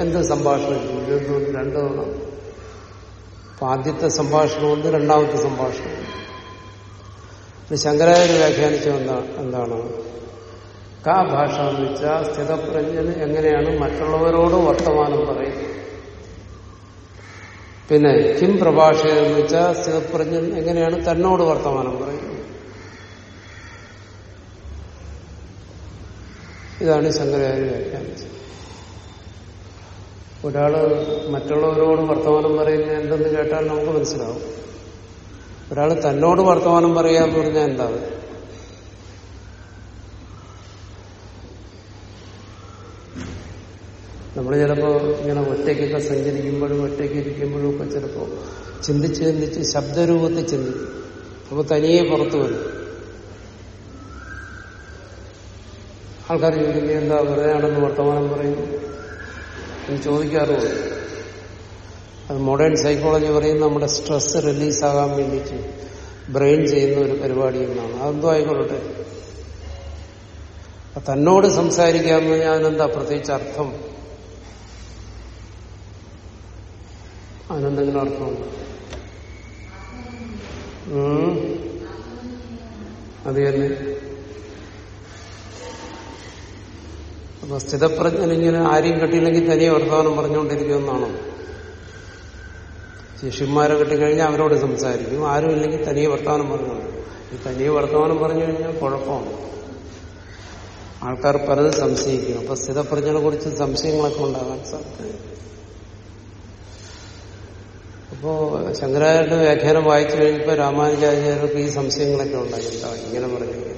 എന്ത് സംഭാഷണം ചെയ്യുക രണ്ടു തവണ ആദ്യത്തെ സംഭാഷണമുണ്ട് രണ്ടാമത്തെ സംഭാഷണമുണ്ട് ശങ്കരാചാര്യ വ്യാഖ്യാനിച്ച എന്താ എന്താണ്? കാ ഭാഷ എന്ന് വെച്ചാൽ സ്ഥിതപ്രജ്ഞന് എങ്ങനെയാണ് മറ്റുള്ളവരോട് വർത്തമാനം പറയുന്നത്? പിന്നെ കിം പ്രഭാഷ എന്ന് വെച്ചാൽ സ്ഥിതപ്രജ്ഞൻ എങ്ങനെയാണ് തന്നോട് വർത്തമാനം പറയുന്നത്? ഇതാണ് ശങ്കരാചാര്യ വ്യാഖ്യാനിച്ചത്. ഒരാൾ മറ്റുള്ളവരോട് വർത്തമാനം പറയുന്നത് എന്തെന്ന് കേട്ടാൽ നമുക്ക് മനസ്സിലാവും. ഒരാൾ തന്നോട് വർത്തമാനം പറയാന്ന് പറഞ്ഞാൽ എന്താ? നമ്മൾ ചിലപ്പോ ഇങ്ങനെ ഒറ്റയ്ക്കൊക്കെ സഞ്ചരിക്കുമ്പോഴും ഒറ്റയ്ക്ക് ഇരിക്കുമ്പോഴും ഒക്കെ ചിലപ്പോ ചിന്തിച്ച് ചിന്തിച്ച് ശബ്ദരൂപത്തിൽ ചിന്തിക്കും. അപ്പൊ തനിയെ പുറത്തു വരും. ആൾക്കാർ ചോദിക്കുന്നത് എന്താ വെറുതെ ആണെന്ന് വർത്തമാനം പറയുന്നു എന്ന് ചോദിക്കാറുണ്ട് അത് മോഡേൺ സൈക്കോളജി പറയും നമ്മുടെ സ്ട്രെസ് റിലീസാകാൻ വേണ്ടിയിട്ട് ബ്രെയിൻ ചെയ്യുന്ന ഒരു പരിപാടി എന്നാണ്. അതെന്തോ ആയിക്കൊള്ളട്ടെ. തന്നോട് സംസാരിക്കാമെന്ന് ഞാനെന്താ പ്രത്യേകിച്ച് അർത്ഥം? അതിനെന്തെങ്കിലും അർത്ഥമുണ്ട് അത് തന്നെ. അപ്പൊ സ്ഥിതപ്രജ്ഞനിങ്ങനെ ആരെയും കിട്ടിയില്ലെങ്കിൽ തനിയെ വർത്തമാനം പറഞ്ഞുകൊണ്ടിരിക്കുമെന്നാണോ? ശിഷ്യന്മാരെ കിട്ടിക്കഴിഞ്ഞാൽ അവരോട് സംസാരിക്കും. ആരും ഇല്ലെങ്കിൽ തനിയെ വർത്തമാനം പറഞ്ഞു ഈ തനിയെ വർത്തമാനം പറഞ്ഞു കഴിഞ്ഞാൽ കുഴപ്പമാണ്. ആൾക്കാർ പലത് സംശയിക്കും. അപ്പൊ സ്ഥിതപ്രജ്ഞനെ കുറിച്ച് സംശയങ്ങളൊക്കെ ഉണ്ടാകാൻ സാധ്യത. അപ്പോ ശങ്കരാചാര്യ വ്യാഖ്യാനം വായിച്ചു കഴിഞ്ഞപ്പോൾ രാമാനുജാചാര്യർക്ക് ഈ സംശയങ്ങളൊക്കെ ഉണ്ടായി. ഇങ്ങനെ പറഞ്ഞു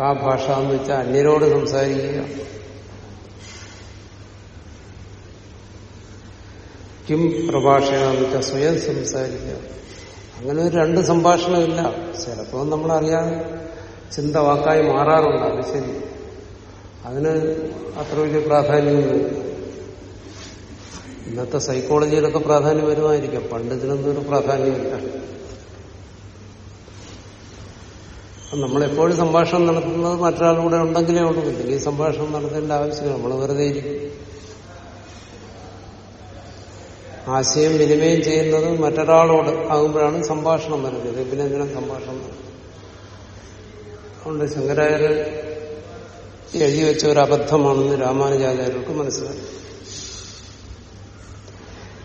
കാ ഭാഷ എന്ന് വെച്ചാൽ അന്യരോട് സംസാരിക്കുക. കിം വെച്ചാൽ സ്വയം സംസാരിക്കുക അങ്ങനെ ഒരു രണ്ട് സംഭാഷണമില്ല. ചിലപ്പോൾ നമ്മളറിയാതെ ചിന്ത വാക്കായി മാറാറുണ്ട് അത് ശരി. അതിന് അത്ര വലിയ പ്രാധാന്യമൊന്നുമില്ല. ഇന്നത്തെ സൈക്കോളജിയിലൊക്കെ പ്രാധാന്യം വരുമായിരിക്കാം. പണ്ട് ഇതിനൊന്നും ഒരു പ്രാധാന്യമില്ല. നമ്മളെപ്പോഴും സംഭാഷണം നടത്തുന്നത് മറ്റൊരാളുകൂടെ ഉണ്ടെങ്കിലേ ഉള്ളൂ. ഇല്ലെങ്കിൽ സംഭാഷണം നടത്തേണ്ട ആവശ്യമില്ല. നമ്മൾ വെറുതെ ഇരിക്കും. ആശയം വിനിമയം ചെയ്യുന്നത് മറ്റൊരാളോട് ആകുമ്പോഴാണ് സംഭാഷണം വരുന്നത്. പിന്നെ സംഭാഷണം? അതുകൊണ്ട് ശങ്കരാചാര്യ എഴുതി വെച്ച ഒരു അബദ്ധമാണെന്ന് രാമാനുജാചാര്യർക്ക് മനസ്സിലായി.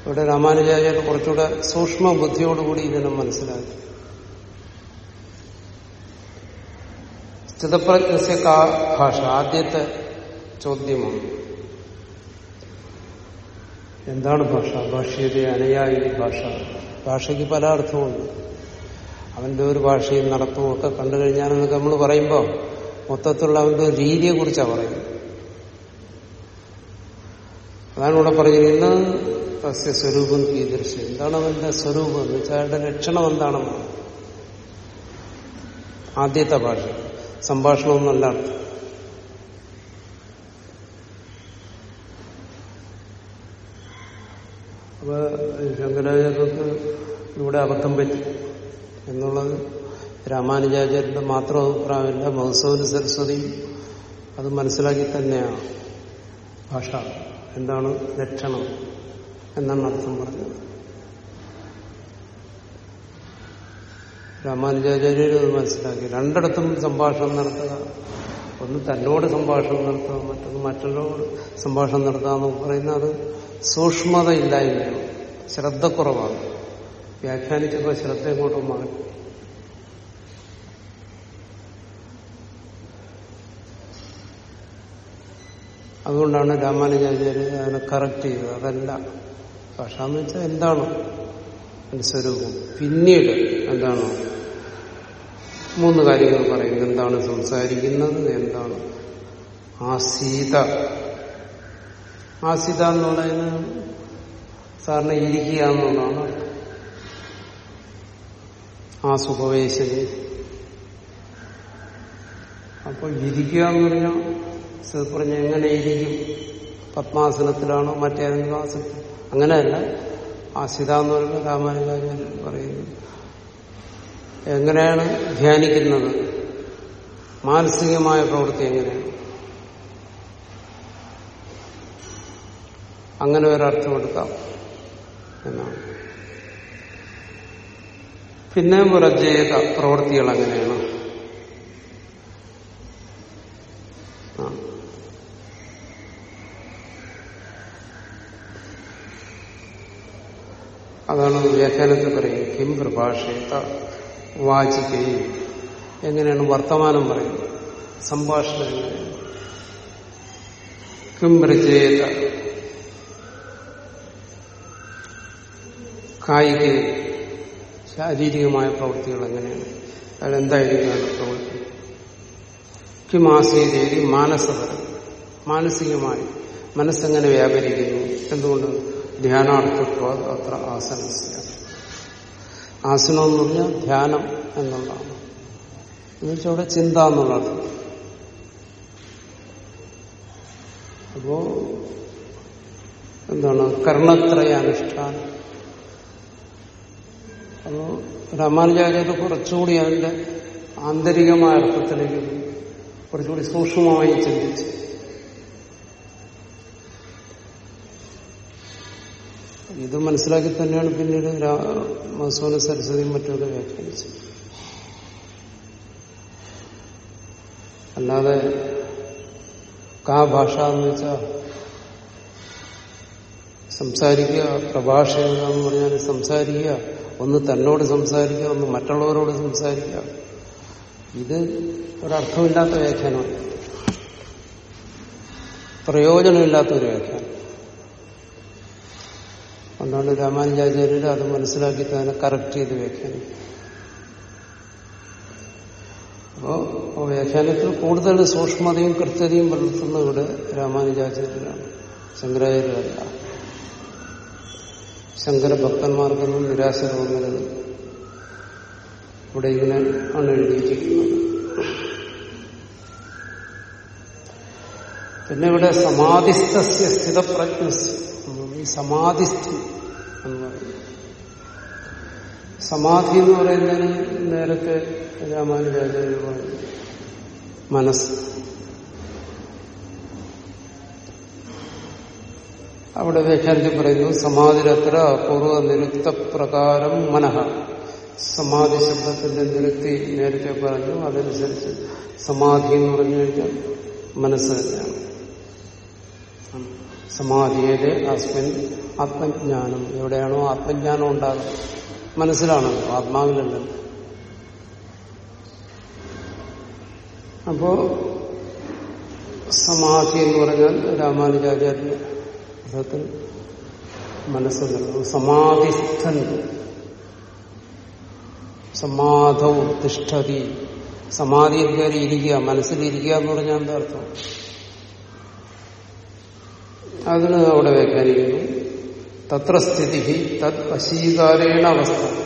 ഇവിടെ രാമാനുജാചാര്യ കുറച്ചുകൂടെ സൂക്ഷ്മ ബുദ്ധിയോടുകൂടി ഇതിനെ മനസ്സിലാക്കി സ്ഥിതപ്രജ്ഞസ്യ ഭാഷ ആദ്യത്തെ ചോദ്യമാണ്. എന്താണ് ഭാഷ? ഭാഷയുടെ അനുയായി ഭാഷ. ഭാഷയ്ക്ക് പല അർത്ഥമുണ്ട്. അവന്റെ ഒരു ഭാഷയും നടത്തും ഒക്കെ കണ്ടു കഴിഞ്ഞാൽ നമ്മൾ പറയുമ്പോൾ മൊത്തത്തിലുള്ള അവന്റെ ഒരു രീതിയെ കുറിച്ചാണ് പറയുന്നത്. അതാണ് ഇവിടെ പറഞ്ഞിരിക്കുന്നത് തസ്യ സ്വരൂപം കീദൃശ്യം. എന്താണ് അവന്റെ സ്വരൂപം? എന്ന് വെച്ചാൽ അയാളുടെ ലക്ഷണം എന്താണെന്നാണ്. ആദ്യത്തെ ഭാഷ. സംഭാഷണമൊന്നല്ല അർത്ഥം. അപ്പൊ ശങ്കരാചാര്യർക്ക് ഇവിടെ അബദ്ധം പറ്റി. എന്നുള്ളത് രാമാനുജാചാര്യന്റെ മാത്രം അഭിപ്രായമില്ല മഹസവന് സരസ്വതി അത് മനസ്സിലാക്കി തന്നെയാണ്. ഭാഷ എന്താണ് ലക്ഷണം എന്നാണ് അർത്ഥം പറഞ്ഞത്. രാമാനുജാചാര്യർ അത് മനസ്സിലാക്കി. രണ്ടിടത്തും സംഭാഷണം നടത്തുക. ഒന്ന് തന്നോട് സംഭാഷണം നടത്തുക മറ്റൊന്ന് മറ്റുള്ളവരോട് സംഭാഷണം നടത്തുക എന്ന് പറയുന്നത് സൂക്ഷ്മത ഇല്ലായ്മയാണ് ശ്രദ്ധക്കുറവാണ്. വ്യാഖ്യാനിച്ചപ്പോൾ ശ്രദ്ധ ഇങ്ങോട്ട് മാറി. അതുകൊണ്ടാണ് രാമാനുജാചാര്യ അതിനെ കറക്റ്റ് ചെയ്തത് അതല്ല. ഭാഷ എന്ന് വെച്ചാൽ എന്താണ്? സ്വരൂപം പിന്നീട് എന്താണ്? മൂന്ന് കാര്യങ്ങൾ പറയുന്നത് എന്താണ് സംസാരിക്കുന്നത്? എന്താണ്? ആസീത എന്ന് പറയുന്നത് സാറിന് ഇരിക്കുക എന്നുള്ളതാണ് ആ സുഖവേശന് അപ്പോൾ ഇരിക്കുക എന്ന് പറഞ്ഞാൽ പറഞ്ഞ എങ്ങനെ ഇരിക്കും? പത്മാസനത്തിലാണോ മറ്റേതെങ്കിലും ആസനം അങ്ങനെയല്ല. ആസിത എന്ന് പറയുമ്പോൾ രാമാനുചാര്യൻ പറയുന്നു. എങ്ങനെയാണ് ധ്യാനിക്കുന്നത്? മാനസികമായ പ്രവൃത്തി എങ്ങനെയാണ്? അങ്ങനെ ഒരർത്ഥം എടുക്കാം എന്നാണ്. പിന്നെ മുറജേത പ്രവൃത്തികൾ അങ്ങനെയാണ്. അതാണ് വ്യാഖ്യാനത്തിൽ പറയുന്നത് കിം പ്രഭാഷേത വാചികയും എങ്ങനെയാണ് വർത്തമാനം പറയുന്നത്? സംഭാഷണം എങ്ങനെയാണ് കിം രചേത കായിക ശാരീരികമായ പ്രവൃത്തികൾ എങ്ങനെയാണ്? അതിലെന്തായിരിക്കും അതിന്റെ പ്രവൃത്തി? കിമാസീതേരി മാനസപരം മാനസികമായി മനസ്സെങ്ങനെ വ്യാപരിക്കുന്നു എന്തുകൊണ്ട് ധ്യാനാർത്ഥത്വ അത്ര ആസനസ്യ ആസനം എന്ന് പറഞ്ഞാൽ ധ്യാനം എന്നുള്ളതാണ്. എന്നുവെച്ചാൽ അവിടെ ചിന്ത എന്നുള്ളത്. അപ്പോ എന്താണ്? കർണത്രയ അനുഷ്ഠാനം അപ്പോ രാമാനുചാര്യത് കുറച്ചുകൂടി അതിന്റെ ആന്തരികമായ അർത്ഥത്തിലേക്ക് കുറച്ചുകൂടി സൂക്ഷ്മമായി ചിന്തിച്ചു. ഇത് മനസ്സിലാക്കി തന്നെയാണ് പിന്നീട് മസോന സരസ്വതിയും മറ്റൊക്കെ വ്യാഖ്യാനിച്ചത്. അല്ലാതെ കാ ഭാഷ എന്ന് വെച്ചാൽ സംസാരിക്കുക പ്രഭാഷക എന്ന് പറഞ്ഞാൽ സംസാരിക്കുക ഒന്ന് തന്നോട് സംസാരിക്കുക ഒന്ന് മറ്റുള്ളവരോട് സംസാരിക്കുക. ഇത് ഒരർത്ഥമില്ലാത്ത വ്യാഖ്യാനമാണ്. പ്രയോജനമില്ലാത്ത ഒരു വ്യാഖ്യാനം. അതുകൊണ്ടാണ് രാമാനുജാചാര്യർ അത് മനസ്സിലാക്കി തന്നെ കറക്റ്റ് ചെയ്ത് വ്യാഖ്യാനിക്കും അപ്പോ വ്യാഖ്യാനത്തിൽ കൂടുതൽ സൂക്ഷ്മതയും കൃത്യതയും പുലർത്തുന്ന ഇവിടെ രാമാനുജാചാര്യരാണ് ശങ്കരാചാര്യരല്ല. ശങ്കര ഭക്തന്മാർക്കൊന്നും നിരാശ തോന്നരുത് ഇവിടെ ഇങ്ങനെ ആണ് എഴുതിയിരിക്കുന്നത്. പിന്നെ ഇവിടെ സമാധിസ്ഥസ്യ സ്ഥിതപ്രജ്ഞ സമാധിസ്ഥി എന്ന് പറയുന്നത് സമാധി എന്ന് പറയുന്നതിന് നേരത്തെ രാമാനുജാചാര്യ പറഞ്ഞു മനസ്സ്. അവിടെ വ്യാഖ്യാനത്തിൽ പറയുന്നു സമാധിരത്ര പൂർവ നിരുക്ത പ്രകാരം മനഃ. സമാധി ശബ്ദത്തിന്റെ നിരുക്തി നേരത്തെ പറഞ്ഞു അതനുസരിച്ച് സമാധി എന്ന് പറഞ്ഞു കഴിഞ്ഞാൽ മനസ്സ് തന്നെയാണ്. സമാധിയുടെ അസ്മിൻ ആത്മജ്ഞാനം. എവിടെയാണോ ആത്മജ്ഞാനം ഉണ്ടാകുന്നത്? മനസ്സിലാണല്ലോ ആത്മാവിലല്ലോ അപ്പോ സമാധി എന്ന് പറഞ്ഞാൽ രാമാനുജാചാര്യ അർത്ഥത്തിൽ മനസ്സ് നിൽക്കുന്നു സമാധിസ്ഥൻ. സമാധൗ തിഷ്ഠതി. സമാധിയിൽ കയറി ഇരിക്കുക മനസ്സിലിരിക്കുക എന്ന് പറഞ്ഞാൽ എന്താ അർത്ഥം? അതിന് അവിടെ വ്യാഖ്യാനിക്കുന്നു തത്ര സ്ഥിതി തത് വശീകാരേണ അവസ്ഥ.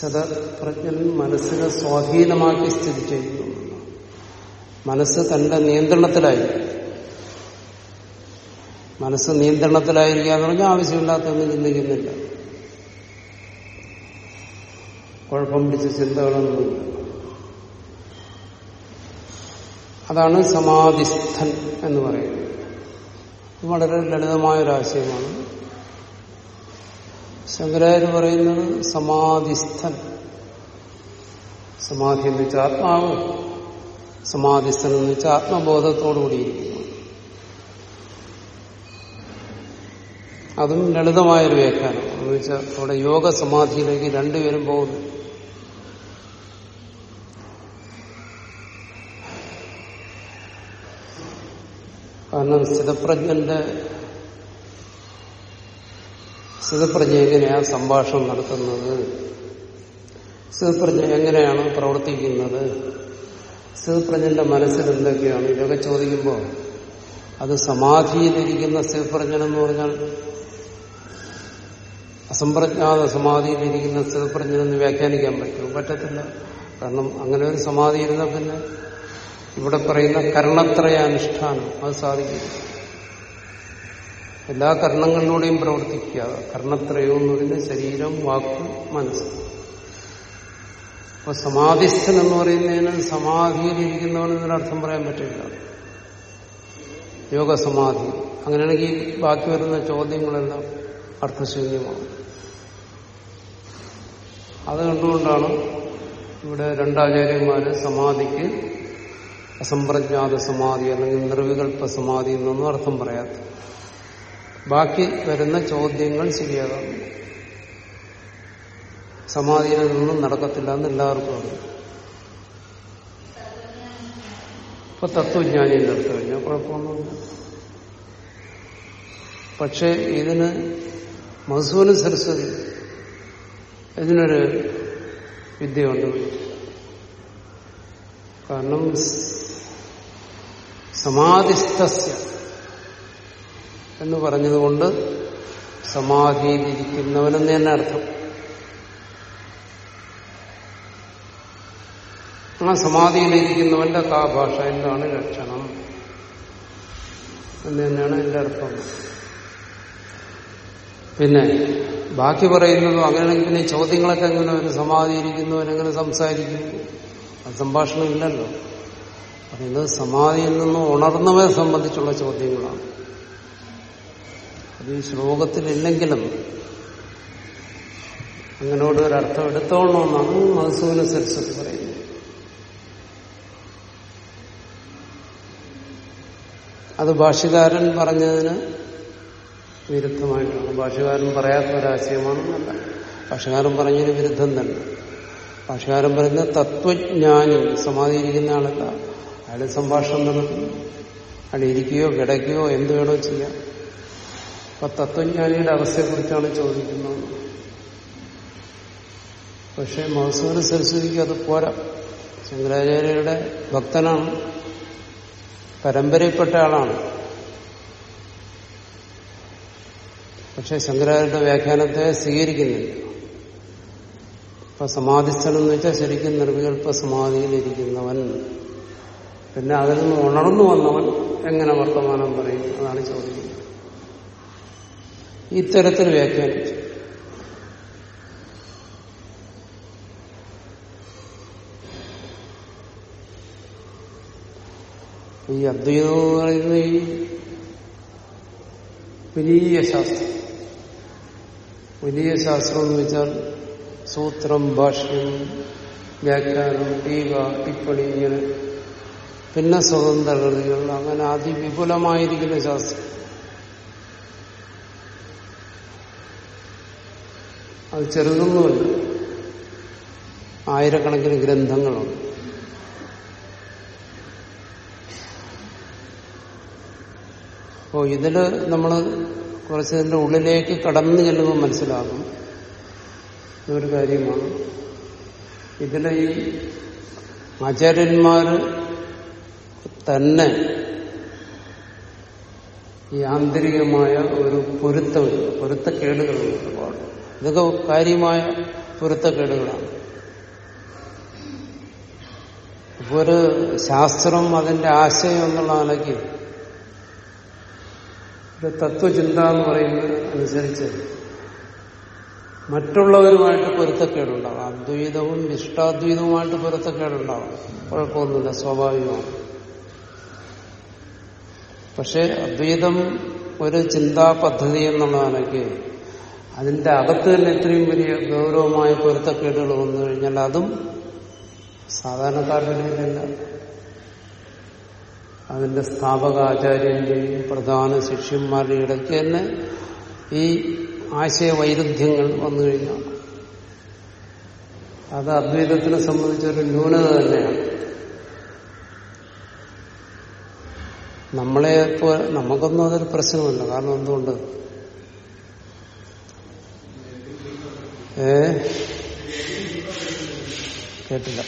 ശതപ്രജ്ഞൻ മനസ്സിനെ സ്വാധീനമാക്കി സ്ഥിതി ചെയ്യുന്നു. മനസ്സ് തന്റെ നിയന്ത്രണത്തിലായി മനസ്സ് നിയന്ത്രണത്തിലായിരിക്കുക എന്ന് പറഞ്ഞാൽ ആവശ്യമില്ലാത്തൊന്നും ചിന്തിക്കുന്നില്ല. കുഴപ്പം പിടിച്ച ചിന്തകളൊന്നുമില്ല അതാണ് സമാധിസ്ഥൻ എന്ന് പറയുന്നത്. വളരെ ലളിതമായ ഒരാശയമാണ് ശങ്കരാചാര്യ പറയുന്നത് സമാധിസ്ഥൻ. സമാധി എന്ന് വെച്ചാൽ ആത്മാവ്. സമാധിസ്ഥൻ എന്ന് വെച്ചാൽ ആത്മബോധത്തോടുകൂടിയിരിക്കുന്നു. അതും ലളിതമായൊരു വ്യാഖ്യാനം. എന്ന് വെച്ചാൽ അവിടെ യോഗ സമാധിയിലേക്ക് രണ്ടുപേരും പോകുന്നു. കാരണം സ്ഥിതപ്രജ്ഞന്റെ സ്ഥിതപ്രജ്ഞ എങ്ങനെയാണ് സംഭാഷണം നടത്തുന്നത്? സ്ഥിതപ്രജ്ഞ എങ്ങനെയാണ് പ്രവർത്തിക്കുന്നത്? സ്ഥിതപ്രജ്ഞന്റെ മനസ്സിൽ എന്തൊക്കെയാണ്? ഇതൊക്കെ ചോദിക്കുമ്പോൾ അത് സമാധിയിലിരിക്കുന്ന സ്ഥിതപ്രജ്ഞൻ എന്ന് പറഞ്ഞാൽ അസംപ്രജ്ഞാത സമാധിയിലിരിക്കുന്ന സ്ഥിതപ്രജ്ഞനെന്ന് വ്യാഖ്യാനിക്കാൻ പറ്റുമോ? പറ്റത്തില്ല. കാരണം അങ്ങനെ ഒരു സമാധി ഇരുന്ന പിന്നെ ഇവിടെ പറയുന്ന കർണത്രയ അനുഷ്ഠാനം അത് സാധിക്കും എല്ലാ കർണങ്ങളിലൂടെയും പ്രവർത്തിക്കുക. കർണത്രയോ എന്ന് പറയുന്നത് ശരീരം വാക്ക് മനസ്സ്. അപ്പൊ സമാധിസ്ഥൻ എന്ന് പറയുന്നതിന് സമാധിയിലിരിക്കുന്നവൻ എന്നൊരർത്ഥം പറയാൻ പറ്റില്ല. യോഗസമാധി. അങ്ങനെയാണെങ്കിൽ ബാക്കി വരുന്ന ചോദ്യങ്ങളെല്ലാം അർത്ഥശൂന്യമാണ്. അത് കണ്ടുകൊണ്ടാണ് ഇവിടെ രണ്ടാചാര്യന്മാര് സമാധിക്ക് അസംപ്രജ്ഞാത സമാധി അല്ലെങ്കിൽ നിർവികൽപ്പ സമാധി എന്നൊന്നും അർത്ഥം പറയാത്ത. ബാക്കി വരുന്ന ചോദ്യങ്ങൾ ശരിയാകാം. സമാധിയിൽ നിന്നും നടക്കത്തില്ല എന്ന് എല്ലാവർക്കും അറിയാം. ഇപ്പൊ തത്വജ്ഞാനിയുടെ അടുത്ത് കഴിഞ്ഞാൽ കുഴപ്പമൊന്നുമില്ല. പക്ഷെ ഇതിന് മധുസൂന സരസ്വതി ഇതിനൊരു വിദ്യയുണ്ട്. കാരണം സമാധിസ്ഥസ്യ എന്ന് പറഞ്ഞതുകൊണ്ട് സമാധിയിലിരിക്കുന്നവനെന്ന് തന്നെ അർത്ഥം. ആ സമാധിയിലിരിക്കുന്നവന്റെ കാ ഭാഷ എന്താണ് ലക്ഷണം? എന്ന് തന്നെയാണ് എന്റെ അർത്ഥം. പിന്നെ ബാക്കി പറയുന്നതും അങ്ങനെയാണെങ്കിൽ പിന്നെ ചോദ്യങ്ങളൊക്കെ എങ്ങനെ ഒരു സമാധിയിരിക്കുന്നവനെങ്ങനെ സംസാരിക്കും അത് സംഭാഷണം ഇല്ലല്ലോ. പറയുന്നത് സമാധിയിൽ നിന്ന് ഉണർന്നവരെ സംബന്ധിച്ചുള്ള ചോദ്യങ്ങളാണ്. അത് ഈ ശ്ലോകത്തിലില്ലെങ്കിലും അങ്ങനോട് ഒരർത്ഥം എടുത്തോളണമെന്നാണ് മധുസൂന സരസ്വതി പറയുന്നത്. അത് ഭാഷ്യകാരൻ പറഞ്ഞതിന് വിരുദ്ധമായിട്ടാണ് ഭാഷകാരൻ പറയാത്ത ഒരാശയമാണെന്നല്ല. ഭാഷകാരൻ പറഞ്ഞതിന് വിരുദ്ധം തന്നെ. ഭാഷകാരൻ പറയുന്നത് തത്വജ്ഞാനി സമാധിയിരിക്കുന്ന ആളല്ല. അയാൾ സംഭാഷണം നടത്തുന്നു. അയാൾ ഇരിക്കുകയോ കിടക്കുകയോ എന്ത് വേണോ ചെയ്യാം. അപ്പൊ തത്വജ്ഞാനിയുടെ അവസ്ഥയെക്കുറിച്ചാണ് ചോദിക്കുന്നത്. പക്ഷെ മഹസൂന സരസ്വതിക്ക് അത് പോരാ. ശങ്കരാചാര്യരുടെ ഭക്തനാണ്. പരമ്പരയിൽപ്പെട്ട ആളാണ്. പക്ഷെ ശങ്കരാചാര്യരുടെ വ്യാഖ്യാനത്തെ സ്വീകരിക്കുന്നില്ല. ഇപ്പൊ സമാധിസ്ഥലം എന്ന് വെച്ചാൽ ശരിക്കും നിർവികൽപ്പ സമാധിയിലിരിക്കുന്നവൻ പിന്നെ അതിൽ നിന്ന് ഉണർന്നു വന്നവൻ എങ്ങനെ വർത്തമാനം പറയും അതാണ് ചോദിക്കുന്നത്. ഇത്തരത്തിൽ വ്യാഖ്യാനിച്ചു. ഈ അദ്വൈതം എന്ന് പറയുന്ന ഈ വലിയ ശാസ്ത്രം വലിയ ശാസ്ത്രം എന്ന് വെച്ചാൽ സൂത്രം ഭാഷ്യം വ്യാഖ്യാനം ടീക ടിപ്പണി ഇങ്ങനെ പിന്നെ സ്വതന്ത്ര കൃതികൾ അങ്ങനെ അതിവിപുലമായിരിക്കുന്ന ശാസ്ത്രം. അത് ചെറുതൊന്നുമല്ല. ആയിരക്കണക്കിന് ഗ്രന്ഥങ്ങളുണ്ട്. അപ്പോൾ ഇതിൽ നമ്മൾ കുറച്ച് ഇതിന്റെ ഉള്ളിലേക്ക് കടന്നു ചെല്ലുമ്പോൾ മനസ്സിലാകും. ഇതൊരു കാര്യമാണ്. ഇതിലെ ഈ ആചാര്യന്മാർ തന്നെ ഈ ആന്തരികമായ ഒരു പൊരുത്തമില്ല പൊരുത്തക്കേടുകളുണ്ട് ഒരുപാട്. ഇതൊക്കെ കാര്യമായ പൊരുത്തക്കേടുകളാണ്. ഒരു ശാസ്ത്രം അതിന്റെ ആശയം എന്നുള്ള നിലയ്ക്ക് ഒരു തത്വചിന്ത എന്ന് പറയുന്നത് അനുസരിച്ച് മറ്റുള്ളവരുമായിട്ട് പൊരുത്തക്കേടുണ്ടാവും. അദ്വൈതവും ഇഷ്ടാദ്വൈതവുമായിട്ട് പൊരുത്തക്കേടുണ്ടാവും. കുഴപ്പമൊന്നുമില്ല സ്വാഭാവികമാണ്. പക്ഷെ അദ്വൈതം ഒരു ചിന്താ പദ്ധതി എന്നുള്ളതാണെങ്കിൽ അതിന്റെ അകത്ത് തന്നെ ഇത്രയും വലിയ ഗൗരവമായ പൊരുത്തക്കേടുകൾ വന്നു കഴിഞ്ഞാൽ അതും സാധാരണക്കാരുടെ അതിന്റെ സ്ഥാപക ആചാര്യന്റെയും പ്രധാന ശിഷ്യന്മാരുടെയും ഇടയ്ക്ക് തന്നെ ഈ ആശയവൈരുദ്ധ്യങ്ങൾ വന്നു കഴിഞ്ഞാൽ അത് അദ്വൈതത്തിനെ സംബന്ധിച്ചൊരു ന്യൂനത തന്നെയാണ്. നമ്മളെ നമുക്കൊന്നും അതൊരു പ്രശ്നമല്ല. കാരണം എന്തുകൊണ്ട്? ഏ? കേട്ടില്ല.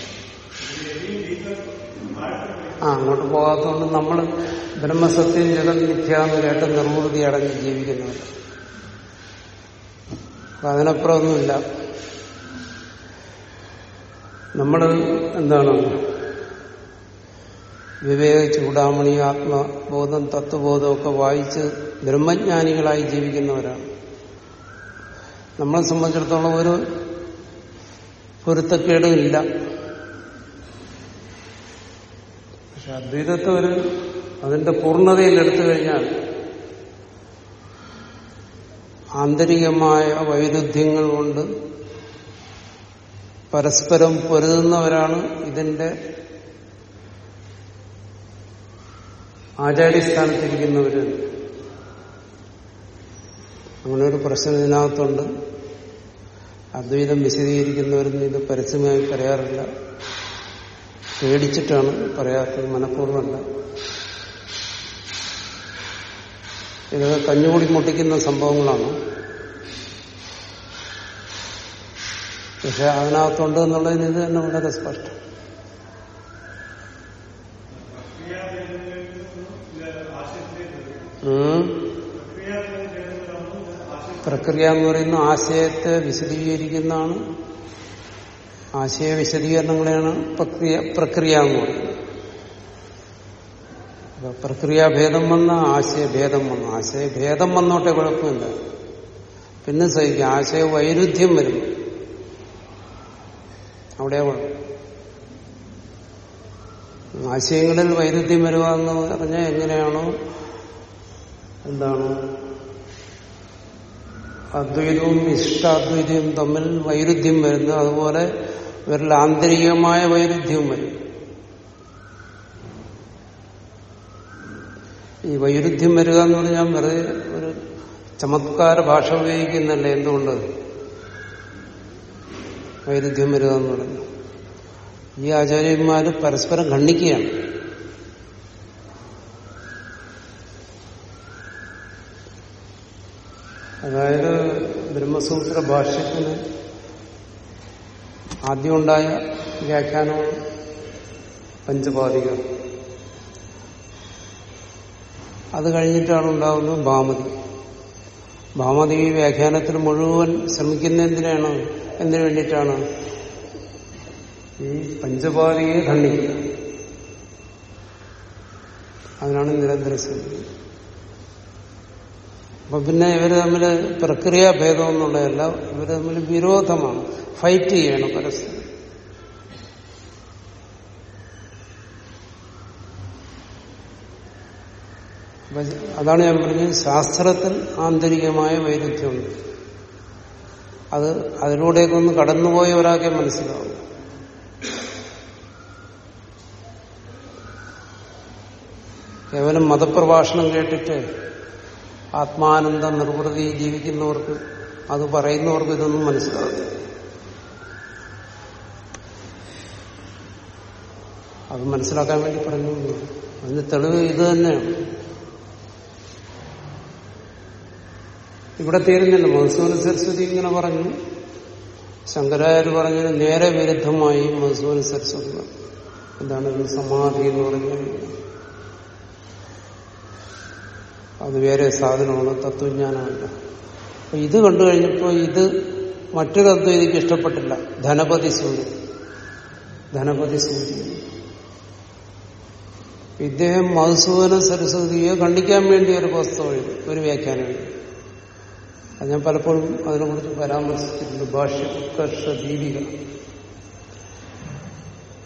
ആ അങ്ങോട്ട് പോകാത്തതുകൊണ്ട് നമ്മൾ ബ്രഹ്മസത്യം ജഗൻ മിഥ്യാന്ന് കേട്ട് നിർവൃതി അടങ്ങി ജീവിക്കുന്നവർ അപ്പൊ അതിനപ്പുറമൊന്നുമില്ല നമ്മൾ എന്താണ്? വിവേക ചൂടാമണി ആത്മബോധം തത്വബോധം ഒക്കെ വായിച്ച് ബ്രഹ്മജ്ഞാനികളായി ജീവിക്കുന്നവരാണ്. നമ്മളെ സംബന്ധിച്ചിടത്തോളം ഒരു പൊരുത്തക്കേടും ഇല്ല. പക്ഷെ അദ്വൈതത്തെ ഒരു അതിന്റെ പൂർണതയിൽ എടുത്തു കഴിഞ്ഞാൽ ആന്തരികമായ വൈരുദ്ധ്യങ്ങൾ കൊണ്ട് പരസ്പരം പൊരുതുന്നവരാണ് ഇതിന്റെ ആചാര്യസ്ഥാനത്തിരിക്കുന്നവര് അങ്ങനെ ഒരു പ്രശ്നം ഇതിനകത്തുണ്ട്. അദ്വൈതം വിശദീകരിക്കുന്നവരൊന്നും ഇത് പരസ്യമായി പറയാറില്ല. പേടിച്ചിട്ടാണ് പറയാത്തത് മനഃപൂർവമല്ല. ഇതൊക്കെ കഞ്ഞുകൂടി മുട്ടിക്കുന്ന സംഭവങ്ങളാണ്. പക്ഷെ അതിനകത്തുണ്ട് എന്നുള്ളതിന് ഇത് തന്നെ വളരെ സ്പഷ്ടം. പ്രക്രിയ എന്ന് പറയുന്ന ആശയത്തെ വിശദീകരിക്കുന്നതാണ്. ആശയ വിശദീകരണങ്ങളെയാണ് പ്രക്രിയ പ്രക്രിയ എന്ന് പറയുന്നത് പ്രക്രിയാഭേദം വന്ന ആശയഭേദം വന്നു. ആശയഭേദം വന്നോട്ടെ കുഴപ്പമില്ല. പിന്നെ സഹിക്കും ആശയ വൈരുദ്ധ്യം വരും അവിടെ ആശയങ്ങളിൽ വൈരുദ്ധ്യം വരിക എന്ന് പറഞ്ഞാൽ എങ്ങനെയാണോ? എന്താണ്? അദ്വൈതവും ഇഷ്ടാദ്വൈതവും തമ്മിൽ വൈരുദ്ധ്യം വരുന്നത് അതുപോലെ ഇവരിൽ ആന്തരികമായ വൈരുദ്ധ്യവും വരും. ഈ വൈരുദ്ധ്യം വരിക എന്ന് പറഞ്ഞാൽ വെറുതെ ഒരു ചമത്കാര ഭാഷ ഉപയോഗിക്കുന്നല്ലേ. എന്തുകൊണ്ട്? വൈരുദ്ധ്യം വരിക എന്ന് പറഞ്ഞു ഈ ആചാര്യന്മാർ പരസ്പരം ഖണ്ഡിക്കുകയാണ്. അതായത് ബ്രഹ്മസൂത്ര ഭാഷ്യത്തിന് ആദ്യമുണ്ടായ വ്യാഖ്യാനമാണ് പഞ്ചപാതിക. അത് കഴിഞ്ഞിട്ടാണ് ഉണ്ടാകുന്നത് ഭാമതി. ഭാമതി വ്യാഖ്യാനത്തിന് മുഴുവൻ ശ്രമിക്കുന്ന എന്തിനാണ് എന്തിനു വേണ്ടിയിട്ടാണ്? ഈ പഞ്ചപാതികയെ ഖണ്ഡിക്കുക. അതിനാണ് നിരന്തരം ശ്രമിക്കുന്നത്. അപ്പൊ പിന്നെ ഇവർ തമ്മിൽ പ്രക്രിയ ഭേദം എന്നുള്ളതല്ല ഇവർ തമ്മിൽ വിരോധമാണ്. ഫൈറ്റ് ചെയ്യണം പരസ്പരം. അതാണ് ഞാൻ പറഞ്ഞത്. ശാസ്ത്രത്തിൽ ആന്തരികമായ വൈരുദ്ധ്യമുണ്ട്. അത് അതിലൂടെയൊക്കെ ഒന്ന് കടന്നുപോയ ഒരാൾക്കെ മനസ്സിലാവും. കേവലം മതപ്രഭാഷണം കേട്ടിട്ട് ആത്മാനന്ദ നിർവൃതി ജീവിക്കുന്നവർക്ക് അത് പറയുന്നവർക്ക് ഇതൊന്നും മനസ്സിലാവില്ല. അത് മനസ്സിലാക്കാൻ വേണ്ടി പറഞ്ഞു. അതിന് തെളിവ് ഇത് തന്നെയാണ്. ഇവിടെ തീരുന്നില്ല. മധുസൂന സരസ്വതി ഇങ്ങനെ പറഞ്ഞു. ശങ്കരാചാര്യ പറഞ്ഞതിന് നേരെ വിരുദ്ധമായി മധുസൂന സരസ്വതി. എന്താണ് സമാധി എന്ന് പറഞ്ഞു അത് വേറെ സാധനമാണ് തത്വജ്ഞാനമല്ല. അപ്പൊ ഇത് കണ്ടു കഴിഞ്ഞപ്പോൾ ഇത് മറ്റു മറ്റൊരു എനിക്ക് ഇഷ്ടപ്പെട്ടില്ല. ധനപതി സൂര്യൻ ധനപതി സൂര്യൻ ഇദ്ദേഹം മധുസൂദന സരസ്വതിയെ ഖണ്ഡിക്കാൻ വേണ്ടി ഒരു പുസ്തകം ഒരു വ്യാഖ്യാനം. അത് ഞാൻ പലപ്പോഴും അതിനെക്കുറിച്ച് പരാമർശിച്ചിട്ടുണ്ട്. ഭാഷ്യകർഷ ദീപിക.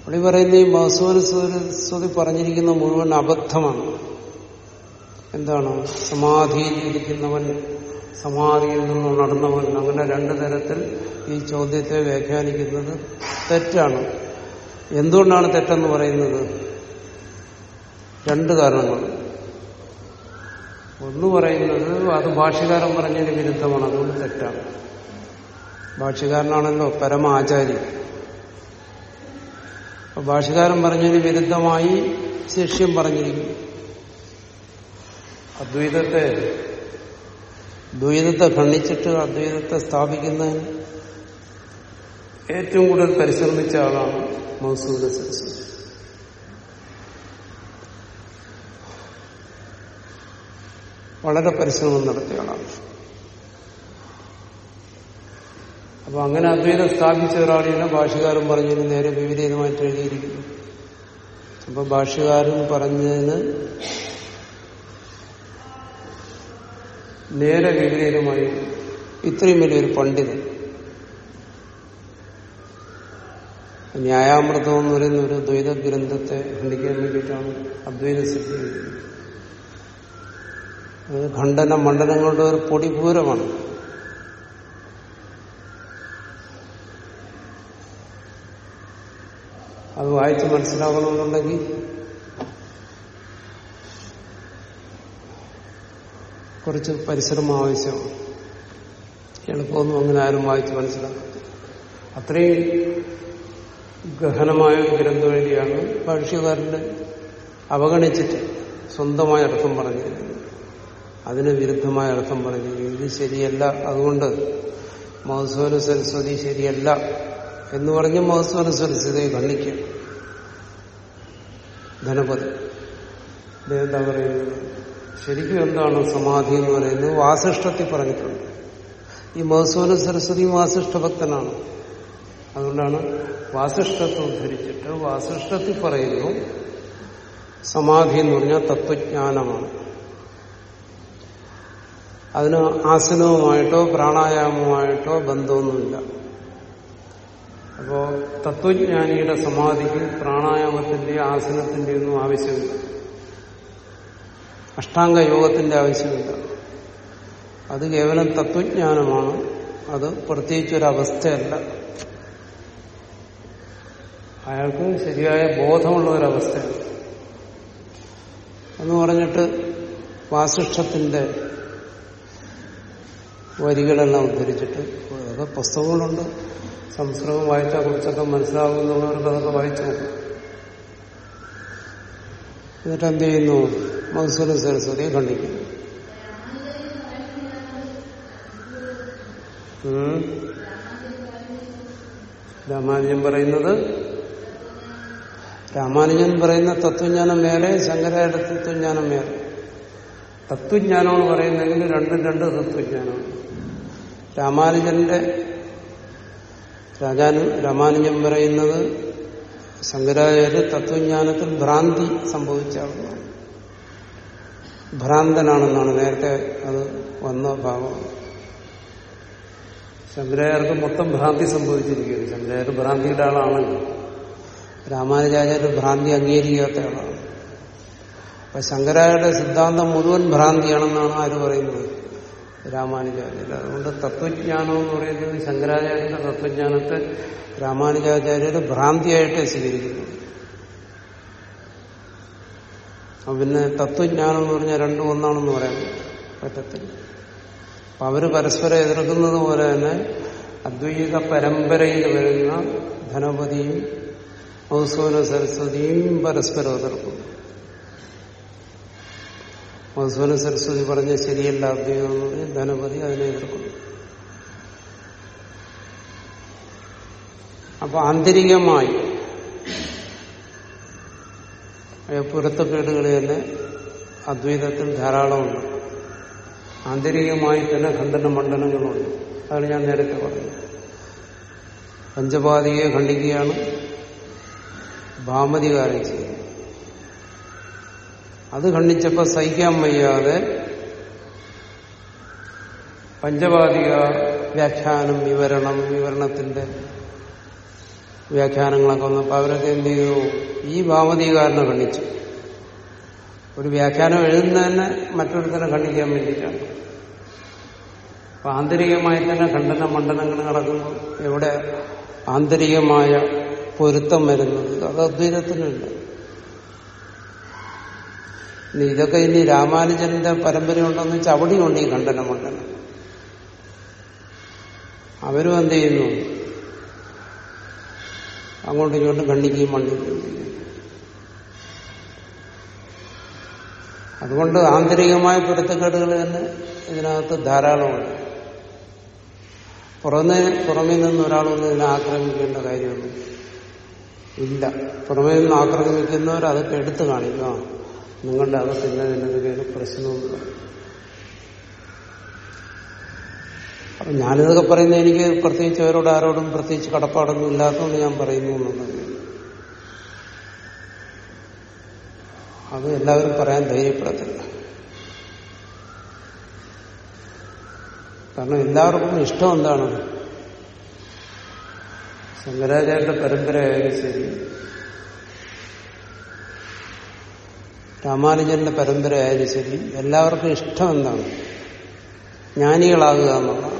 അവിടെ പറയുന്ന ഈ മധുസൂദന സരസ്വതി പറഞ്ഞിരിക്കുന്ന മുഴുവൻ അബദ്ധമാണ്. എന്താണ്? സമാധിയിൽ ഇരിക്കുന്നവൻ സമാധിയിൽ നിന്ന് നടന്നവൻ. അങ്ങനെ രണ്ടു തരത്തിൽ ഈ ചോദ്യത്തെ വ്യാഖ്യാനിക്കുന്നത് തെറ്റാണ്. എന്തുകൊണ്ടാണ് തെറ്റെന്ന് പറയുന്നത്? രണ്ട് കാരണങ്ങൾ. ഒന്ന് പറയുന്നത് അത് ഭാഷ്യകാരൻ പറഞ്ഞതിന് വിരുദ്ധമാണ് അതുകൊണ്ട് തെറ്റാണ്. ഭാഷ്യകാരനാണല്ലോ പരമാചാരി. ഭാഷ്യകാരൻ പറഞ്ഞതിന് വിരുദ്ധമായി ശിഷ്യം പറഞ്ഞിരിക്കുന്നു. അദ്വൈതത്തെ ദ്വൈതത്തെ ഖണ്ഡിച്ചിട്ട് അദ്വൈതത്തെ സ്ഥാപിക്കുന്ന ഏറ്റവും കൂടുതൽ പരിശ്രമിച്ച ആളാണ് മൗസൂദ സരസ്വതി വളരെ പരിശ്രമം നടത്തിയ ആളാണ്. അപ്പൊ അങ്ങനെ അദ്വൈതം സ്ഥാപിച്ച ഒരാളിനെ ഭാഷകാരൻ പറഞ്ഞതിന് നേരെ വിപരീതമായിട്ട് എഴുതിയിരിക്കുന്നു. അപ്പൊ ഭാഷകാരൻ പറഞ്ഞതിന് നേരെ വിപരീതമായി ഇത്രയും വലിയൊരു പണ്ഡിതൻ. ന്യായാമൃതം എന്ന് പറയുന്ന ഒരു ദ്വൈത ഗ്രന്ഥത്തെ ഖണ്ഡിക്കാൻ വേണ്ടിയിട്ടാണ് അദ്വൈത സിദ്ധി അത് ഖണ്ഡന മണ്ഡലങ്ങളുടെ ഒരു പൊടിപൂരമാണ്. അത് വായിച്ച് മനസ്സിലാക്കണമെന്നുണ്ടെങ്കിൽ കുറച്ച് പരിശ്രമം ആവശ്യമാണ് എളുപ്പമൊന്നും അങ്ങനെ ആരും വായിച്ച് മനസ്സിലാക്കും അത്രയും ഗഹനമായ ഒരു ഗ്രന്ഥം എഴുതിയാണ് ഭാഷ്യകാരന്റെ അവഗണിച്ചിട്ട് സ്വന്തമായ അർത്ഥം പറഞ്ഞിരിക്കുന്നത് അതിന് വിരുദ്ധമായ അർത്ഥം പറഞ്ഞിരിക്കുന്നത് ഇത് ശരിയല്ല. അതുകൊണ്ട് മഹസ്വന സരസ്വതി ശരിയല്ല എന്ന് പറഞ്ഞ് മഹസ്വന സരസ്വതിയെ ഖണ്ഡിക്കുക. ധനപതി. എന്താ പറയുന്നത്? ശരിക്കും എന്താണ് സമാധി എന്ന് പറയുന്നത്? വാസിഷ്ടത്തിൽ പറഞ്ഞിട്ടുണ്ട്. ഈ മഹസൂല സരസ്വതി വാസിഷ്ഠഭക്തനാണ്. അതുകൊണ്ടാണ് വാസിഷ്ഠത്തെ ഉദ്ധരിച്ചിട്ട് വാസിഷ്ഠത്തിൽ പറയുന്നു സമാധി എന്ന് പറഞ്ഞാൽ തത്വജ്ഞാനമാണ്. അതിന് ആസനവുമായിട്ടോ പ്രാണായാമവുമായിട്ടോ ബന്ധമൊന്നുമില്ല. അപ്പോ തത്വജ്ഞാനിയുടെ സമാധിക്ക് പ്രാണായാമത്തിന്റെ ആസനത്തിന്റെ ഒന്നും ആവശ്യമില്ല. അഷ്ടാംഗ യോഗത്തിന്റെ ആവശ്യമില്ല. അത് കേവലം തത്വജ്ഞാനമാണ്. അത് പ്രത്യേകിച്ചൊരവസ്ഥയല്ല. അയാൾക്ക് ശരിയായ ബോധമുള്ള ഒരവസ്ഥയാണ് എന്ന് പറഞ്ഞിട്ട് വാസിഷ്ഠത്തിന്റെ വരികളെല്ലാം ഉദ്ധരിച്ചിട്ട് അതൊക്കെ പുസ്തകങ്ങളുണ്ട്. സംസ്കൃതം വായിച്ചാൽ കുറച്ചൊക്കെ മനസ്സിലാകുന്നവർക്ക് അതൊക്കെ വായിച്ചു നോക്കും. എന്നിട്ട് എന്ത് ചെയ്യുന്നു? മധുസൂദന സരസ്വതിയെ ഖണ്ഡിക്കുന്നു. രാമാനുജൻ പറയുന്നത് രാമാനുജൻ പറയുന്ന തത്വജ്ഞാനം മേലെ ശങ്കരായുടെ തത്വജ്ഞാനം മേലെ. തത്വജ്ഞാനം എന്ന് പറയുന്നെങ്കിൽ രണ്ടും രണ്ട് തത്വജ്ഞാനമാണ്. രാമാനുജന്റെ രാജാനു രാമാനുജൻ പറയുന്നത് ശങ്കരാചാര്യ തത്വജ്ഞാനത്തിൽ ഭ്രാന്തി സംഭവിച്ച ആളാണ് ഭ്രാന്തനാണെന്നാണ് നേരത്തെ അത് വന്ന ഭാവം. ശങ്കരാചാര്യർക്ക് മൊത്തം ഭ്രാന്തി സംഭവിച്ചിരിക്കുകയാണ്. ശങ്കരാചാര്യ ഭ്രാന്തിയുടെ ആളാണല്ലോ രാമാനുജാചാര്യ ഭ്രാന്തി അംഗീകരിക്കാത്ത ആളാണ്. അപ്പൊ ശങ്കരാചാര്യ സിദ്ധാന്തം മുഴുവൻ ഭ്രാന്തിയാണെന്നാണ് ആര് പറയുന്നത്? രാമാനുജാചാര്യ അതുകൊണ്ട് തത്വജ്ഞാനം എന്ന് പറയുന്നത് ശങ്കരാചാര്യന്റെ തത്വജ്ഞാനത്തെ രാമാനുജാചാര്യർ ഭ്രാന്തിയായിട്ട് സ്വീകരിക്കുന്നു അപ്പൊ പിന്നെ തത്വജ്ഞാനം എന്ന് പറഞ്ഞാൽ രണ്ടും ഒന്നാണെന്ന് പറയാൻ പറ്റത്തില്ല. അപ്പൊ അവർ പരസ്പരം എതിർക്കുന്നത് പോലെ തന്നെ അദ്വൈത പരമ്പരയിൽ വരുന്ന ധനപതിയും മധുസൂന സരസ്വതിയും പരസ്പരം എതിർക്കുന്നു. മധുസൂന സരസ്വതി പറഞ്ഞ ശരിയല്ല അദ്വൈതം ധനപതി അതിനെ എതിർക്കുന്നു. അപ്പൊ ആന്തരികമായി പുറത്തുകേടുകൾ തന്നെ അദ്വൈതത്തിൽ ധാരാളമുണ്ട്. ആന്തരികമായി തന്നെ ഖണ്ഡന മണ്ഡലങ്ങളുണ്ട്. അതാണ് ഞാൻ നേരത്തെ പറഞ്ഞത്. പഞ്ചപാതികയെ ഖണ്ഡിക്കുകയാണ്. ഭാമതികാരം ചെയ്യുന്നത് അത് ഖണ്ഡിച്ചപ്പോൾ സഹിക്കാൻ വയ്യാതെ പഞ്ചപാതിക വ്യാഖ്യാനം വിവരണം വിവരണത്തിന്റെ വ്യാഖ്യാനങ്ങളൊക്കെ വന്നപ്പോൾ അവരൊക്കെ എന്ത് ചെയ്തു? ഈ ഭാവതീകാരനെ ഖണ്ഡിച്ചു. ഒരു വ്യാഖ്യാനം എഴുതുന്നതന്നെ മറ്റൊരുത്തനെ ഖണ്ഡിക്കാൻ വേണ്ടിയിട്ടാണ്. അപ്പൊ ആന്തരികമായി തന്നെ ഖണ്ഡന മണ്ഡലങ്ങൾ നടക്കുമ്പോൾ എവിടെ ആന്തരികമായ പൊരുത്തം വരുന്നത്? അത് അദ്വൈതത്തിനുണ്ട് ഇതൊക്കെ ഇനി രാമാനുജന്റെ പരമ്പര ഉണ്ടെന്ന് വെച്ചാൽ അവിടെയുണ്ട് ഈ ഖണ്ഡന മണ്ഡലം അവരും എന്ത് ചെയ്യുന്നു? അങ്ങോട്ടും ഇങ്ങോട്ടും കണ്ണിക്കുകയും മണ്ണിക്കുകയും അതുകൊണ്ട് ആന്തരികമായ പൊരുത്തക്കേടുകൾ തന്നെ ഇതിനകത്ത് ധാരാളമുണ്ട്. പുറമെ പുറമേ നിന്ന് ഒരാളൊന്നും ഇതിനെ ആക്രമിക്കേണ്ട കാര്യമൊന്നും ഇല്ല. പുറമേ നിന്ന് ആക്രമിക്കുന്നവർ അതൊക്കെ എടുത്തു കാണിക്കുക. നിങ്ങളുടെ അകത്തില്ല ഇന്നതിനൊക്കെ പ്രശ്നമൊന്നുമില്ല അപ്പൊ ഞാനിതൊക്കെ പറയുന്നത് എനിക്ക് പ്രത്യേകിച്ച് അവരോട് ആരോടും പ്രത്യേകിച്ച് കടപ്പാടൊന്നും ഇല്ലാത്തതുകൊണ്ട് ഞാൻ പറയുന്നു അത് എല്ലാവരും പറയാൻ ധൈര്യപ്പെടത്തില്ല. കാരണം എല്ലാവർക്കും ഇഷ്ടം എന്താണ്? ശങ്കരാചാര്യന്റെ പരമ്പരയായാലും ശരി രാമാനുജന്റെ പരമ്പരയായാലും ശരി എല്ലാവർക്കും ഇഷ്ടം എന്താണ്? ജ്ഞാനികളാകുക എന്നുള്ളതാണ്.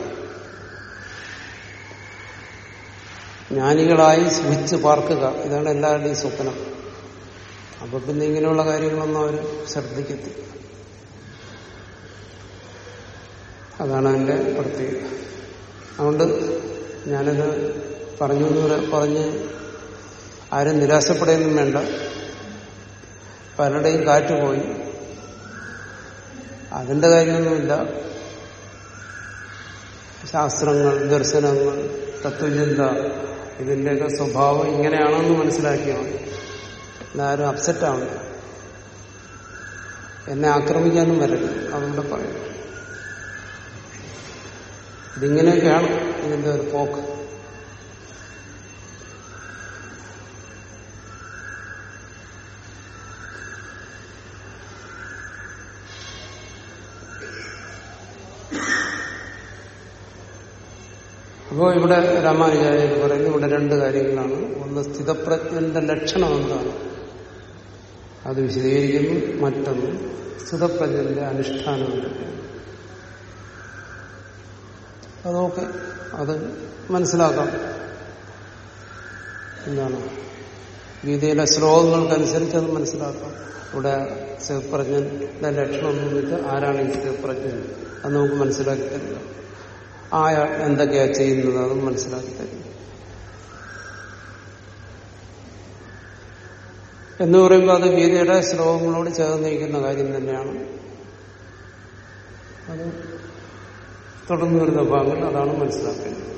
ജ്ഞാനികളായി സുഖിച്ച് പാർക്കുക. ഇതാണ് എല്ലാവരുടെയും സ്വപ്നം. അപ്പൊ പിന്നെ ഇങ്ങനെയുള്ള കാര്യങ്ങളൊന്നും അവർ ശ്രദ്ധിക്കത്തില്ല. അതാണ് അതിന്റെ പ്രത്യേകത. അതുകൊണ്ട് ഞാനത് പറഞ്ഞു പറഞ്ഞ് ആരും നിരാശപ്പെടുകയൊന്നും വേണ്ട. പലരുടെയും കാറ്റ് പോയി. അതിന്റെ കാര്യമൊന്നുമില്ല. ശാസ്ത്രങ്ങൾ ദർശനങ്ങൾ തത്വചിന്ത ഇതിന്റെയൊക്കെ സ്വഭാവം ഇങ്ങനെയാണെന്ന് മനസ്സിലാക്കിയാൽ എല്ലാവരും അപ്സെറ്റ് എന്നെ ആക്രമിക്കാനും വരരുത്. അതുകൊണ്ട് പറയും. ഇതിങ്ങനെയൊക്കെയാണ് ഇതിന്റെ ഒരു പോക്ക്. അപ്പോ ഇവിടെ രാമാനുചാര്യർ പറയുന്നത് ഇവിടെ രണ്ട് കാര്യങ്ങളാണ്. ഒന്ന് സ്ഥിതപ്രജ്ഞന്റെ ലക്ഷണം എന്താണ്? അത് വിശദീകരിക്കുന്നു. മറ്റൊന്ന് സ്ഥിതപ്രജ്ഞന്റെ അനുഷ്ഠാനം അതൊക്കെ അത് മനസ്സിലാക്കാം. എന്താണ്? ഗീതയിലെ ശ്ലോകങ്ങൾക്കനുസരിച്ച് അത് മനസ്സിലാക്കാം. ഇവിടെ ശിവപ്രജ്ഞന്റെ വെച്ചാൽ ആരാണ് ഈ ശിവപ്രജ്ഞൻ അത് നമുക്ക് മനസ്സിലാക്കി ആയ എന്തൊക്കെയാ ചെയ്യുന്നത് അതും മനസ്സിലാക്കി തരും എന്ന് പറയുമ്പോൾ അത് ഗീതയുടെ ശ്ലോകങ്ങളോട് ചേർന്നിരിക്കുന്ന കാര്യം തന്നെയാണ്. അത് തുടർന്ന് വരുന്ന ഭാഗങ്ങൾ അതാണ് മനസ്സിലാക്കേണ്ടത്.